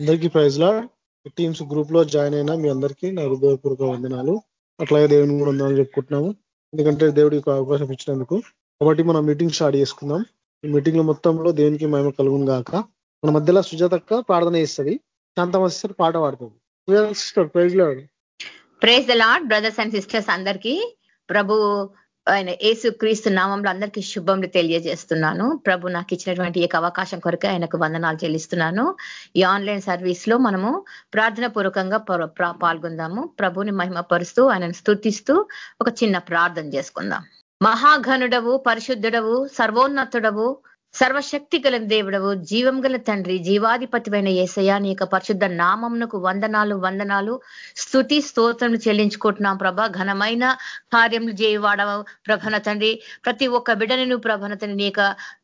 అందరికీ praise Lord. Teams గ్రూప్లో join అయినా మీ అందరికీ నా హృదయపూర్వక వందనాలు. అట్లాగే దేవుని కూడా వందనాలు చెప్పుకుంటున్నాము. ఎందుకంటే దేవుడికి అవకాశం ఇచ్చినందుకు. కాబట్టి మనం మీటింగ్ స్టార్ట్ చేసుకుందాం. ఈ మీటింగ్లో మొత్తంలో దేవునికి మేము కలుగును గాక. మన మధ్యలో సుజాతక్క ప్రార్థన చేస్తుంది. శాంతమస్టర్ పాట పాడుతుంది sister praise Lord praise the Lord brothers and sisters అందరికీ. ప్రభు ఆయన ఏసు క్రీస్తు నామంలో అందరికీ శుభములు తెలియజేస్తున్నాను. ప్రభు నాకు ఇచ్చినటువంటి ఈ అవకాశం కొరకు ఆయనకు వందనాలు చెల్లిస్తున్నాను. ఈ ఆన్లైన్ సర్వీస్లో మనము ప్రార్థన పూర్వకంగా పాల్గొందాము. ప్రభుని మహిమపరుస్తూ ఆయనను స్థుతిస్తూ ఒక చిన్న ప్రార్థన చేసుకుందాం. మహాఘనుడవు పరిశుద్ధుడవు సర్వోన్నతుడవు సర్వశక్తి గల దేవుడవు జీవం గల తండ్రి జీవాధిపతివైన ఏసయ నీ యొక్క పరిశుద్ధ నామంకు వందనాలు వందనాలు. స్థుతి స్తోత్రములు చెల్లించుకుంటున్నాం ప్రభ. ఘనమైన కార్యములు చేయవాడవు ప్రభన తండ్రి. ప్రతి ఒక్క బిడని ప్రభన తండ్రి నీ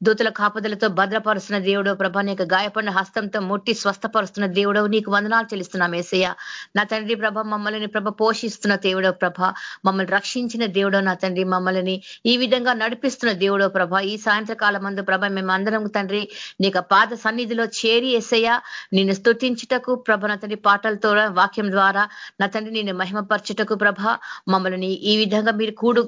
దూతల కాపుదలతో భద్రపరుస్తున్న దేవుడు ప్రభ. నీ గాయపడిన హస్తంతో ముట్టి స్వస్థపరుస్తున్న దేవుడవు. నీకు వందనాలు చెల్లిస్తున్నాం ఏసయ్య. నా తండ్రి ప్రభ మమ్మల్ని ప్రభ పోషిస్తున్న దేవుడో ప్రభ. మమ్మల్ని రక్షించిన దేవుడో నా తండ్రి. మమ్మల్ని ఈ విధంగా నడిపిస్తున్న దేవుడో ప్రభ. ఈ సాయంత్రకాలం మందు ప్రభ మేమందరం తండ్రి నీకు పాద సన్నిధిలో చేరి ఎసయ్య నిన్ను స్థుతించుటకు ప్రభ నా తండ్రి పాటలతో వాక్యం ద్వారా నా తండ్రి నిన్ను మహిమపరచుటకు ప్రభ మమ్మల్ని ఈ విధంగా మీరు కూడు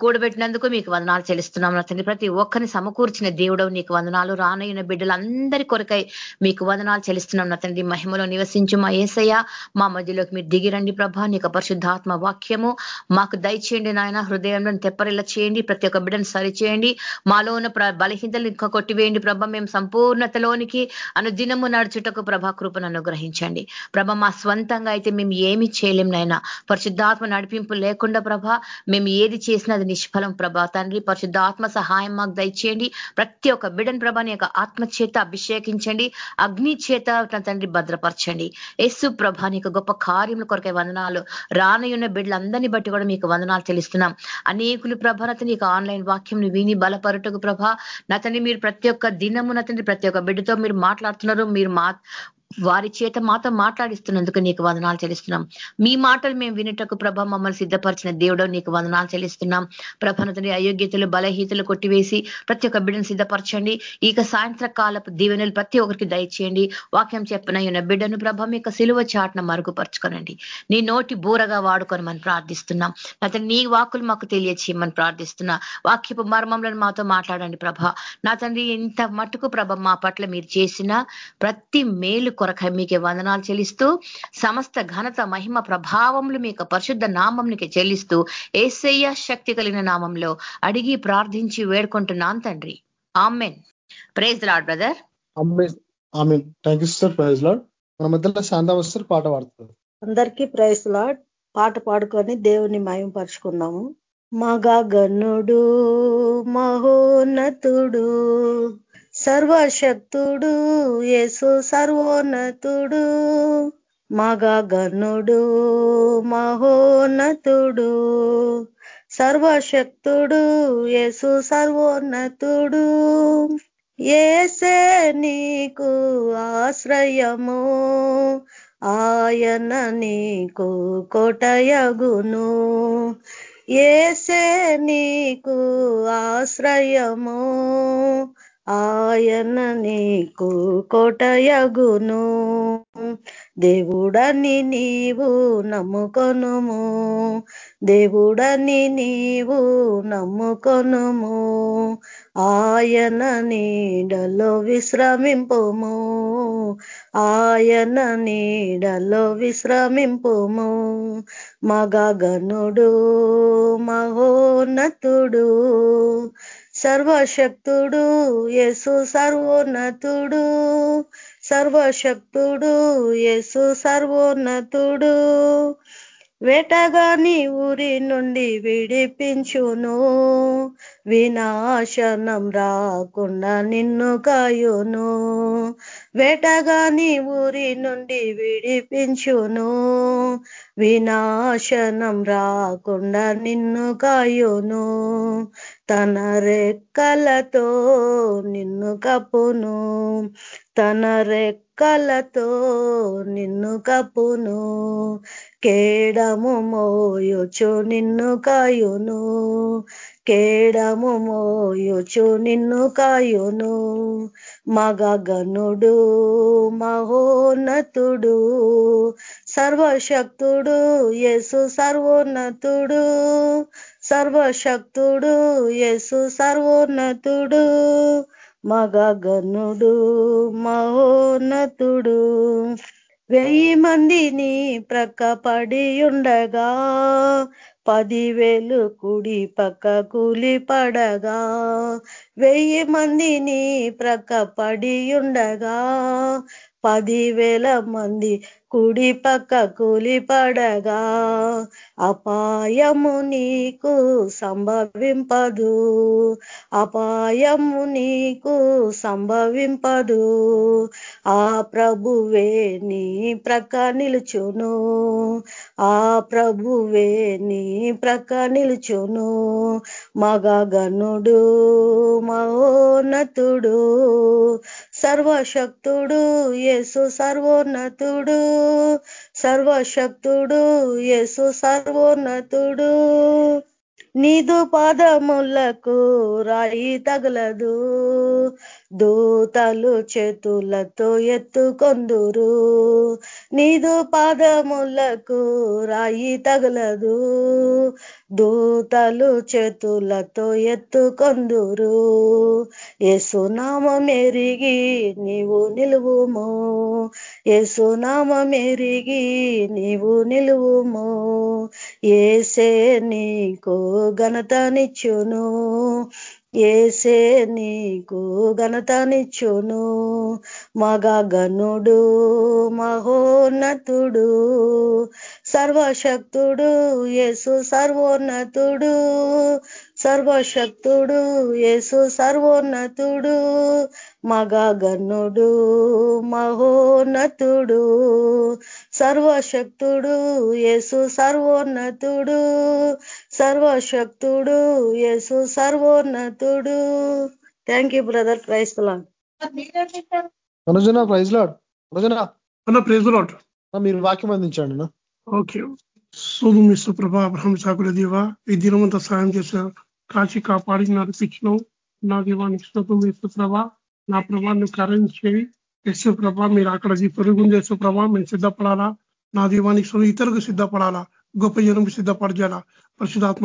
కూడబెట్టినందుకు మీకు వందనాలు చెల్లిస్తున్నాం నా తండ్రి ప్రతి ఒక్కరిని సమకూర్చిన దేవుడవు నీకు వందనాలు. రానయ్యిన బిడ్డలందరి కొరకై మీకు వందనాలు చెల్లిస్తున్నాం నా తండ్రి మహిమలో నివసించు మా ఏసయ్య. మా మధ్యలోకి మీరు దిగిరండి ప్రభ. నీకు పరిశుద్ధాత్మ వాక్యము మాకు దయచేయండి నాయన. హృదయంలో తెప్పరిలా చేయండి. ప్రతి ఒక్క బిడ్డను సరిచేయండి. మాలో ఉన్న బలహీనతలు కొట్టివేయండి ప్రభ. మేము సంపూర్ణతలోనికి అనుదినము నడుచుటకు ప్రభా కృపను అనుగ్రహించండి. ప్రభ మా స్వంతంగా అయితే మేము ఏమి చేయలేం నైనా పరిశుద్ధాత్మ నడిపింపు లేకుండా ప్రభ మేము ఏది చేసినా అది నిష్ఫలం ప్రభా. తండ్రి పరిశుద్ధాత్మ సహాయం మాకు దయచేయండి. ప్రతి ఒక్క బిడన్ ప్రభాని యొక్క ఆత్మ చేత అభిషేకించండి. అగ్ని చేత తండ్రి భద్రపరచండి. యేసు ప్రభా నీకు గొప్ప కార్యముల కొరకే వందనాలు. రానయున్న బిడ్డలందరినీ బట్టి కూడా మీకు వందనాలు తెలుస్తున్నాం అనేకులు ప్రభనత నీకు ఆన్లైన్ వాక్యం విని బలపరుటకు ప్రభ నతని మీరు ప్రతి ఒక్క దినమున తండ్రి ప్రతి ఒక్క బిడ్డతో మీరు మాట్లాడుతున్నారు మీరు మా వారి చేత మాతో మాట్లాడిస్తున్నందుకు నీకు వందనాలు చెల్లిస్తున్నాం. మీ మాటలు మేము వినటకు ప్రభ మమ్మల్ని సిద్ధపరిచిన దేవుడు నీకు వందనాలు చెల్లిస్తున్నాం. ప్రభనతని అయోగ్యతలు బలహీతలు కొట్టివేసి ప్రతి ఒక్క బిడ్డను సిద్ధపరచండి. ఇక సాయంత్రకాలపు దీవెనలు ప్రతి ఒక్కరికి దయచేయండి. వాక్యం చెప్పిన ఉన్న బిడ్డను ప్రభ మీ సిలువ చాటున మరుగుపరచుకోనండి. నీ నోటి బూరగా వాడుకొని మనం ప్రార్థిస్తున్నాం. అతను నీ వాకులు మాకు తెలియచేయమని ప్రార్థిస్తున్నా. వాక్యపు మర్మంలో మాతో మాట్లాడండి ప్రభ. నా తండ్రి ఇంత మటుకు ప్రభ మా పట్ల మీరు చేసిన ప్రతి మేలు కొరకై మీకే వందనాలు చెల్లిస్తూ సమస్త ఘనత మహిమ ప్రభావములు మీకు పరిశుద్ధ నామంనికి చెల్లిస్తూ ఏసయ్య శక్తి కలిగిన నామంలో అడిగి ప్రార్థించి వేడుకుంటున్నాను తండ్రి. Amen. Praise Lord brother. Thank you sir praise Lord మన మధ్యలో శాంతవస్తారు పాట పాడుతుంది. అందరికీ ప్రైజ్ లాడ్ పాట పాడుకొని దేవుని మయంపరుచుకున్నాము మగా గన్నుడు మహోన్నతుడు సర్వశక్తుడు యేసు సర్వోన్నతుడు మగగనుడు మహోన్నతుడు. సర్వశక్తుడు యేసు సర్వోన్నతుడు. ఏసే నీకు ఆశ్రయము ఆయన నీకు కోటయగును. ఏసే నీకు ఆశ్రయము ఆయన నీకు కోటయగును. దేవుడని నీవు నమ్ముకొనుము. దేవుడని నీవు నమ్ముకొనుము. ఆయన నీడలో విశ్రమింపుము. ఆయన నీడలో విశ్రమింపుము. మగగనుడు మహోన్నతుడు. సర్వశక్తుడు యేసు సర్వోన్నతుడు. సర్వశక్తుడు యేసు సర్వోన్నతుడు. వేటగాని ఊరి నుండి విడిపించును. వినాశనం రాకుండా నిన్ను కాయును. వేటగాని ఊరి నుండి విడిపించును. వినాశనం రాకుండా నిన్ను కాయును. తన రెక్కలతో నిన్ను కప్పును. తన రెక్కలతో నిన్ను కప్పును. కేడము మోయొచ్చు నిన్ను కాయును. కేడము మోయుచు నిన్ను కాయును. మగగనుడు మహోన్నతుడు సర్వశక్తుడు యేసు సర్వోన్నతుడు సర్వశక్తుడు యేసు సర్వోన్నతుడు మగగనుడు మహోన్నతుడు. వెయ్యి మందిని ప్రక్కపడి ఉండగా పదివేలు కుడి పక్క కూలి పడగా వెయ్యి మందిని ప్రక్క పడి ఉండగా పదివేల మంది కుడి పక్క కూలిపడగా అపాయము నీకు సంభవింపదు అపాయము నీకు సంభవింపదు. ఆ ప్రభువే నీ ప్రక్క నిలుచును ఆ ప్రభువే నీ ప్రక్క నిలుచును. మగగనుడు మహోన్నతుడు సర్వశక్తుడు యేసు సర్వోన్నతుడు. సర్వశక్తుడు యేసు సర్వోన్నతుడు. నీదు పాదములకు రాయి తగలదు. దూతలు చేతులతో ఎత్తుకొందురు. నీదు పాదములకు రాయి తగలదు. దూతలు చేతులతో ఎత్తుకొందురు. ఏసునామం ఎరిగి నీవు నిలువుము. ఏసునామం ఎరిగి నీవు నిలువుము. ఏసే నీకు ఘనతనిచ్చును. ఏసే నీకు ఘనతనిచ్చును. మగగనుడు మహోన్నతుడు. సర్వశక్తుడు యేసు సర్వోన్నతుడు. సర్వశక్తుడు యేసు సర్వోన్నతుడు. మగగనుడు మహోన్నతుడు. సర్వశక్తుడు యేసు సర్వోన్నతుడు. సర్వశక్తుడు యేసు సర్వోన్నతుడు. Thank you brother క్రైస్తలా Anujana praise Lord Anujana. Praise Lord మీరు వాక్యం అందించండి అన్న. ఓకే. సోదు మీ ప్రభా అబ్రహం సాకుల దేవ ఈ దినమంతా సాయం చేశారు కాచి కాపాడి నడిపించినావు నా దీవానికి స్తోత్రం ఇసు ప్రభా. నా ప్రభాన్ని కరించేవి యశు ప్రభా మీరు అక్కడ పొరుగుంది యశు మేము సిద్ధపడాలా? నా దీవానికి ఇతరులకు సిద్ధపడాలా? గొప్ప జనం సిద్ధపరచాలా?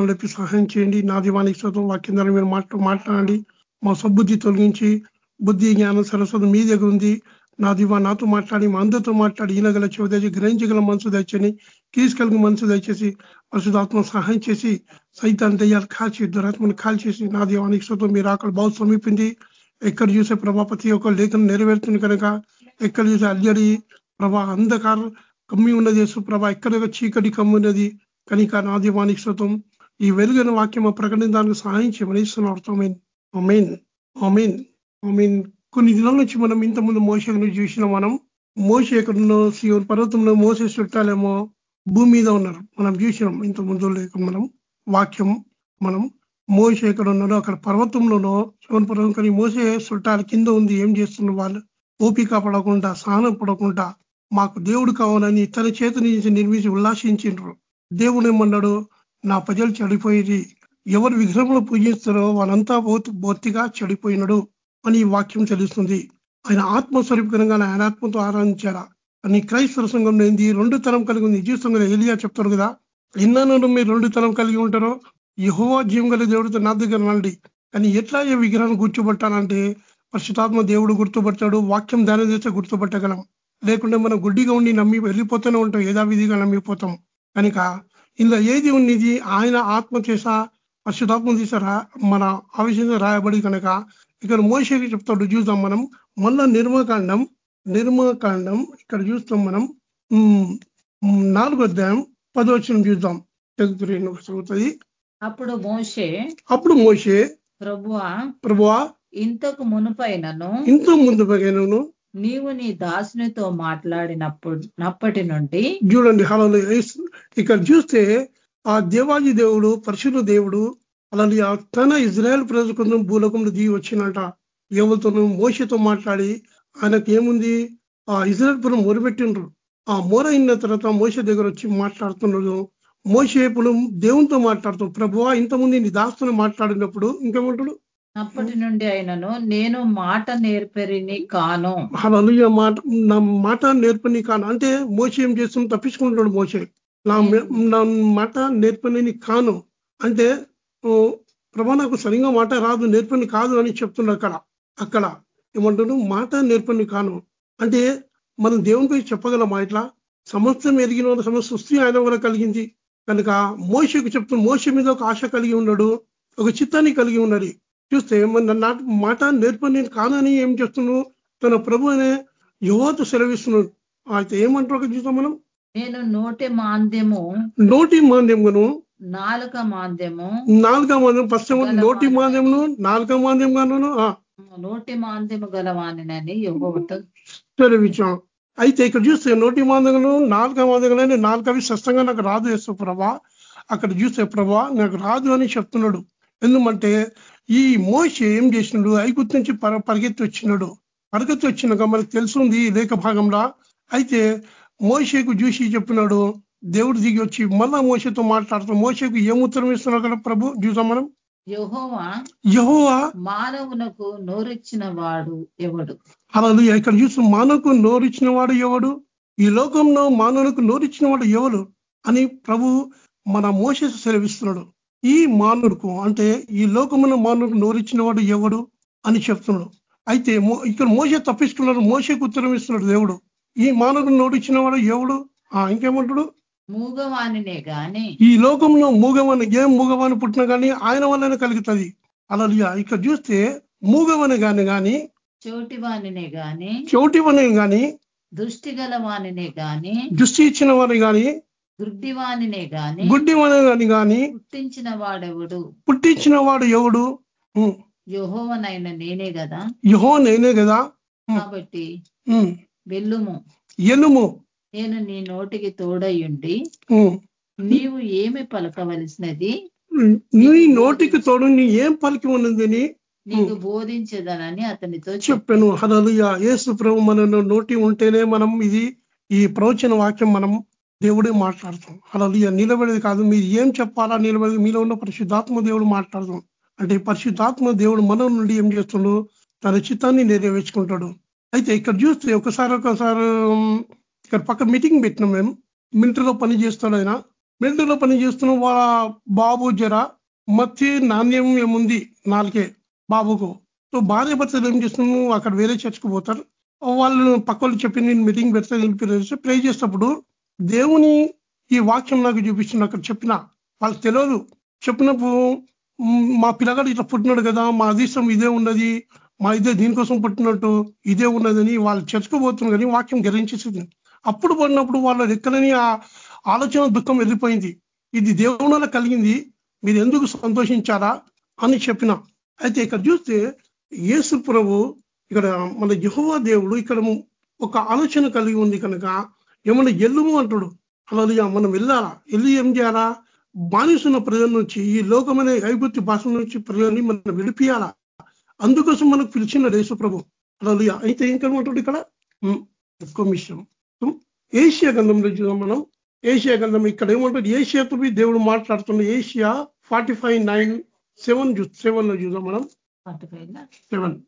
చెప్పి సహాయం చేయండి. నా దీవానికి స్తోత్రం వాక్యం ద్వారా మీరు మాట్లాడండి. మా సబ్బుద్ధి తొలగించి బుద్ధి జ్ఞానం సరస్వతం మీ దగ్గర ఉంది. నా దివా నాతో మాట్లాడి మా అందరితో మాట్లాడి ఈనగల చెవి దయచి గ్రహించగల మనసు దయచని తీసుకెళ్ళిన మనసు దయచేసి పరిశుధాత్మ సహాయం చేసి సైతాన్ని దయ్యాలు కాల్చి దురాత్మను కాల్చేసి నా దీవానికి శుతం మీరు ఆకలి బాగు సమీపింది ఎక్కడ చూసే ప్రభా ప్రతి ఒక్క లేఖను నెరవేరుతుంది కనుక ఎక్కడ చూసే అల్లడి ప్రభా అంధకారం కమ్మి ఉన్నది యేసు ప్రభా ఎక్కడ చీకటి కమ్మి ఉన్నది కనుక నా దీవానికి శుతం ఈ వెలుగైన వాక్యం ప్రకటించడానికి సహాయం చేయమని ఇస్తున్నాం అర్థమైంది అమీన్ అమీన్ అమీన్ కొన్ని దినాల నుంచి మనం ఇంతకుముందు మోసను చూసిన మనం. మోస ఎక్కడున్నో శివుని పర్వతంలో మోసే చుట్టాలేమో భూమి మీద ఉన్నారు. మనం చూసినాం ఇంత ముందు లేక మనం వాక్యం మనం. మోస ఎక్కడ ఉన్నాడో అక్కడ పర్వతంలోనో శివన్ పర్వతం కానీ మోసే చుట్టాల కింద ఉంది. ఏం చేస్తున్నారు వాళ్ళు? ఓపిక పడకుండా స్నానం పడకుండా మాకు దేవుడు కావాలని తన చేతి నుంచి నిర్మించి ఉల్లాసించిండ్రు దేవుడు ఏమన్నాడు? నా ప్రజలు చెడిపోయేది ఎవరు విగ్రహంలో పూజిస్తారో వాళ్ళంతా బొత్తిగా చెడిపోయినడు. అని ఈ వాక్యం తెలుస్తుంది ఆయన ఆత్మస్వరూపకరంగా ఆయన ఆత్మతో ఆరాధించారా అని క్రైస్తవ సంఘంలో ఏంది? రెండు తరం కలిగి ఉంది. జీవితంలో ఎలియా చెప్తారు కదా ఎన్నో మీరు రెండు తరం కలిగి ఉంటారో? యహోవా జీవం కలిగి దేవుడితో నా దగ్గర నండి కానీ ఎట్లా ఏ విగ్రహాన్ని గుర్తుపట్టాలంటే పరిశుతాత్మ దేవుడు గుర్తుపట్టాడు వాక్యం ధ్యానం చేస్తే గుర్తుపట్టగలం. లేకుంటే మనం గుడ్డిగా ఉండి నమ్మి వెళ్ళిపోతూనే ఉంటాం. యథావిధిగా నమ్మిపోతాం. కనుక ఇందులో ఏది ఉన్నది? ఆయన ఆత్మ చేసా? పరిశుధాత్మ తీసారా మన ఆవేశంగా రాయబడి కనుక ఇక్కడ మోసేకి చెప్తాడు చూద్దాం మనం. మళ్ళా నిర్మకాండం నిర్మకాండం ఇక్కడ చూస్తాం మనం. నాలుగో అధ్యాయం పదవచనం చూద్దాం. చదువుతుంది అప్పుడు మోషే అప్పుడు మోసే ప్రభువా ప్రభువా ఇంతకు మునుపైనను ఇంత ముందు పైనను నీవు నీ దాసునితో మాట్లాడినప్పుడు నప్పటి నుండి చూడండి హలో ఇక్కడ చూస్తే ఆ దేవాజీ దేవుడు పరిశుద్ధ దేవుడు అలాంటి తన ఇజ్రాయెల్ ప్రజల కొంచెం భూలోకంలో దిగి వచ్చినట ఎవరితోనూ మోసతో మాట్లాడి ఆయనకి ఏముంది? ఆ ఇజ్రాయల్ పురం మొరబెట్టిండ్రు ఆ మొర అయిన తర్వాత మోస దగ్గర వచ్చి మాట్లాడుతున్నాడు మోసే ఇప్పుడు దేవునితో మాట్లాడుతాం ప్రభు ఇంతకుముందు నీ దాస్తుని మాట్లాడినప్పుడు ఇంకేమంటాడు? అప్పటి నుండి అయినను నేను మాట నేర్పరిని కాను. హలలుయ మాట నా మాట నేర్పని కాను. అంటే మోస ఏం చేస్తుంది తప్పించుకుంటున్నాడు మోసే నా మాట నేర్పని కాను. అంటే ప్రభా నాకు సరిగా మాట రాదు నేర్పని కాదు అని చెప్తున్నాడు అక్కడ. అక్కడ ఏమంటాడు మాట నేర్పని కాను. అంటే మనం దేవునిపై చెప్పగలమా ఇట్లా? సమస్తం వాడు సమస్త సృష్టి ఆయన వల్ల కలిగింది. కనుక మోసకు చెప్తున్న మోస మీద ఒక ఆశ కలిగి ఉన్నాడు ఒక చిత్తాన్ని కలిగి ఉన్నది. చూస్తే మన నా మాట నేర్పని కానని ఏం చేస్తున్నాడు? తన ప్రభు అనే యువత సెలవిస్తున్నాడు. అయితే ఏమంటారు చూస్తాం మనం? నేను నోటి మాంద్యము. నోటి మాంద్యమును నాలుక మాంద్యము. నాలుగో మాంద్యం ఫస్ట్ నోటి మాంద్యమును నాలుగో మాంద్యం గాను నోటి మాంద్యము గలవానినని యెహోవాతో సెలవిచ్చాం అయితే ఇక్కడ చూస్తే నోటి మాందగలు నాలుగో మాందగలని నాలుగవి స్పష్టంగా నాకు రాదు వేస్తావు ప్రభా. అక్కడ చూస్తే ప్రభా నాకు రాదు అని చెప్తున్నాడు. ఎందుకంటే ఈ మోష ఏం చేసినాడు? ఐగుప్తు నుంచి పర పరిగెత్తి వచ్చినాడు పరిగెత్తి వచ్చినాక మనకు తెలుసుంది లేఖ భాగంలో. అయితే మోషకు చూసి చెప్పినాడు దేవుడు దిగి వచ్చి మళ్ళా మోసతో మాట్లాడుతూ మోసకు ఏం ఉత్తరం ఇస్తున్నాడు కదా ప్రభు? చూసాం మనం యెహోవా యహోవా. మానవునకు నోరిచ్చిన వాడు ఎవడు? అలా ఇక్కడ చూసి మానవుకు నోరిచ్చిన వాడు ఎవడు? ఈ లోకంలో మానవులకు నోరిచ్చిన వాడు ఎవడు? అని ప్రభు మన మోస సెలవిస్తున్నాడు. ఈ మానవుడుకు అంటే ఈ లోకమున మానవుడికి నోరిచ్చిన వాడు ఎవడు అని చెప్తున్నాడు. అయితే ఇక్కడ మోస తప్పిస్తున్నాడు మోసకు ఉత్తరం ఇస్తున్నాడు దేవుడు. ఈ మానవుడు నోరిచ్చిన వాడు ఎవడు? ఇంకేమంటాడు? మూగవానినే గాని ఈ లోకంలో మూగవని ఏం మూగవాని పుట్టినా కానీ ఆయన వల్లనే కలుగుతుంది. అలా ఇక్కడ చూస్తే మూగవని కానీ కానీ చోటివానినే గాని చోటివని కానీ దృష్టి గలవానినే గాని దృష్టి ఇచ్చిన వారిని కానీ గుడ్డివానినే గాని గుడ్డి వాని కానీ పుట్టించిన వాడెవడు పుట్టించిన వాడు ఎవడు యెహోవనైన నేనే కదా యహో నేనే కదా కాబట్టి వెళ్ళుము ఎనుము నేను నీ నోటికి తోడయుండి ఉమ్, నీవు ఏమి పలకవలసినది? నీ నోటికి తోడు నీ ఏం పలికి ఉన్నదని నీకు బోధించదనని అతనితో చెప్పు చెప్పాను. హలలుయ యేసు ప్రభు మన నోటి ఉంటేనే మనం ఇది ఈ ప్రవచన వాక్యం మనం దేవుడే మాట్లాడతాం. హలలుయ నిలబడేది కాదు. మీరు ఏం చెప్పాలా నిలబడేది మీలో ఉన్న పరిశుద్ధాత్మ దేవుడు మాట్లాడతాం. అంటే పరిశుద్ధాత్మ దేవుడు మన నుండి ఏం చేస్తుండో తన చిత్తాన్ని నెరవేర్చుకుంటాడు. అయితే ఇక్కడ చూస్తే ఒకసారి ఒకసారి ఇక్కడ పక్క మీటింగ్ పెట్టినాం మేము. మిలిటరీలో పని చేస్తాడు ఆయన. మిలిటరీలో పని చేస్తున్న వాళ్ళ బాబు జర మత్తి నాణ్యం ఏముంది నాలుగే బాబుకు. సో భార్య భర్తలు ఏం చేస్తున్నాము అక్కడ వేరే చర్చకు పోతారు. వాళ్ళు పక్క వాళ్ళు చెప్పి నేను మీటింగ్ పెడతా నేను ప్రే చేసేటప్పుడు దేవుని ఈ వాక్యం నాకు చూపించిన అక్కడ చెప్పిన వాళ్ళకి తెలియదు. చెప్పినప్పుడు మా పిల్లగాడు ఇట్లా పుట్టినాడు కదా మా అదీష్టం ఇదే ఉన్నది మా ఇదే దీనికోసం పుట్టినట్టు ఇదే ఉన్నదని వాళ్ళు చర్చకు పోతున్నారు కానీ వాక్యం గ్రహించేసింది అప్పుడు పడినప్పుడు వాళ్ళ రెక్కలని ఆ ఆలోచన దుఃఖం వెళ్ళిపోయింది. ఇది దేవుని కలిగింది. మీరు ఎందుకు సంతోషించారా అని చెప్పిన. అయితే ఇక్కడ చూస్తే యేసు ప్రభు ఇక్కడ మన యహోవా దేవుడు ఇక్కడ ఒక ఆలోచన కలిగి ఉంది కనుక ఏమన్నా ఎల్లుము అంటాడు. అలా మనం వెళ్ళాలా? వెళ్ళి ఏం చేయాలా? బానిసున్న ప్రజల నుంచి ఈ లోకమైన ఐగుప్తి భాష నుంచి ప్రజల్ని మనం విడిపియాలా? అందుకోసం మనకు పిలిచిన యేసు ప్రభు. అలా అయితే ఇంకేమంటాడు ఇక్కడ? ఒక్క విషయం ఏషియా గంధంలో చూద్దాం మనం. ఏషియా గంధం ఇక్కడ ఏమంటాడు ఏషియాతో దేవుడు మాట్లాడుతున్న ఏషియా ఫార్టీ ఫైవ్ నైన్ సెవెన్ సెవెన్లో చూద్దాం మనం. సెవెన్.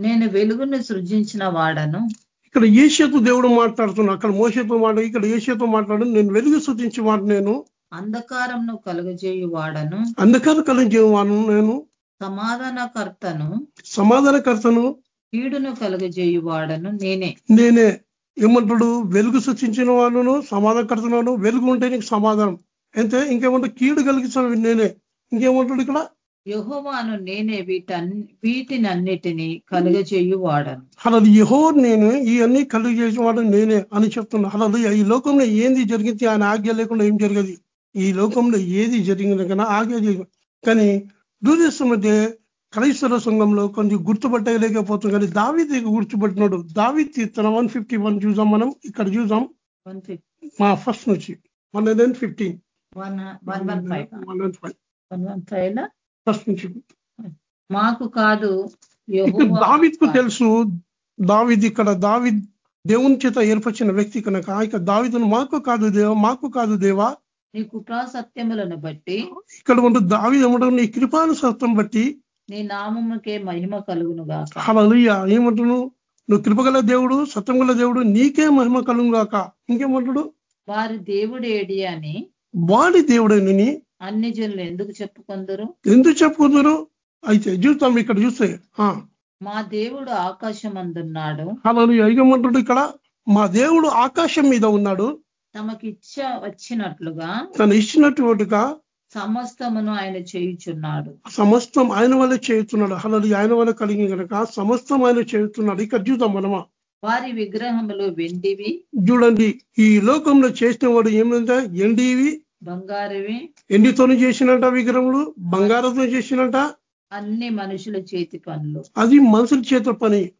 నేను వెలుగును సృజించిన వాడను. ఇక్కడ ఏషియాతో దేవుడు మాట్లాడుతున్నా అక్కడ మోసతో మాట్లాడు ఇక్కడ ఏషియాతో మాట్లాడు నేను వెలుగు సూచించి వాడు నేను. అంధకారంను కలుగజేయు వాడను. అంధకార కలిగేవాను నేను. సమాధానకర్తను. సమాధానకర్తను. కీడును కలుగజేయు వాడను నేనే. నేనే. ఏమంటాడు? వెలుగు సృష్టించిన వాళ్ళను సమాధానకర్తను వెలుగు ఉంటే నీకు సమాధానం. అయితే ఇంకేమంటే? కీడు కలిగించిన నేనే. ఇంకేమంటాడు ఇక్కడ? యెహోవాను నేనే వీటన్ వీటినన్నిటినీ కలుగజేయు వాడను అలా యహో నేను ఈ అన్ని కలిగి చేసిన వాడు నేనే అని చెప్తున్నా. అలా ఈ లోకంలో ఏంది జరిగింది? ఆయన ఆజ్ఞ లేకుండా ఏం జరగదు? ఈ లోకంలో ఏది జరిగింది కన్నా ఆజ్ఞ కానీ దూరేస్తున్నదే క్రైస్తవ సంఘంలో కొంచెం గుర్తుపట్టలేకపోతుంది కానీ దావిది గుర్తుపట్టినాడు. దావిది తన వన్ ఫిఫ్టీ వన్ చూసాం మనం. ఇక్కడ చూసాం. మా ఫస్ట్ నుంచి. One hundred fifteen. ఫైవ్. లో? ఫస్ట్ నుంచి. మాకు కాదు దావిద్కు తెలుసు దావిద్ ఇక్కడ దావిద్ దేవుని చేత ఏర్పరిచిన వ్యక్తి కనుక ఇక దావిదును మాకు కాదు దేవా మాకు కాదు దేవా. నీ కృపా సత్యములను బట్టి ఇక్కడ ఉంటూ దావి ఏమంటారు నీ కృపాను సత్వం బట్టి నీ నామముకే మహిమ కలుగును గాక. హలలుయ ఏమంటున్నావు నువ్వు కృపగల దేవుడు సత్యం గల దేవుడు నీకే మహిమ కలుగు గాక. ఇంకేమంటాడు వారి దేవుడు ఏడి అని వాడి దేవుడని అన్ని జనులు ఎందుకు చెప్పుకొందరు? ఎందుకు చెప్పుకుందరు? అయితే చూస్తాం ఇక్కడ చూస్తే. మా దేవుడు ఆకాశం అందున్నాడు హలో ఏమంటాడు ఇక్కడ? మా దేవుడు ఆకాశం మీద ఉన్నాడు. తమకిచ్చ వచ్చినట్లుగా తను ఇచ్చినట్టుగా సమస్తమును ఆయన చేయుచున్నాడు. సమస్తం ఆయన వల్ల చేస్తున్నాడు హలో ఆయన వల్ల కలిగి కనుక సమస్తం ఆయన చేస్తున్నాడు ఇక్కడ చూద్దాం మనమా? వారి విగ్రహములు వెండివి. చూడండి ఈ లోకంలో చేసిన వాడు ఏమంటే ఎండివి. బంగారువి. ఎండితోని చేసినట్ట విగ్రహములు బంగారంతో చేసినట్ట అన్ని మనుషుల చేతి పనులు. అది మనుషుల చేత పని.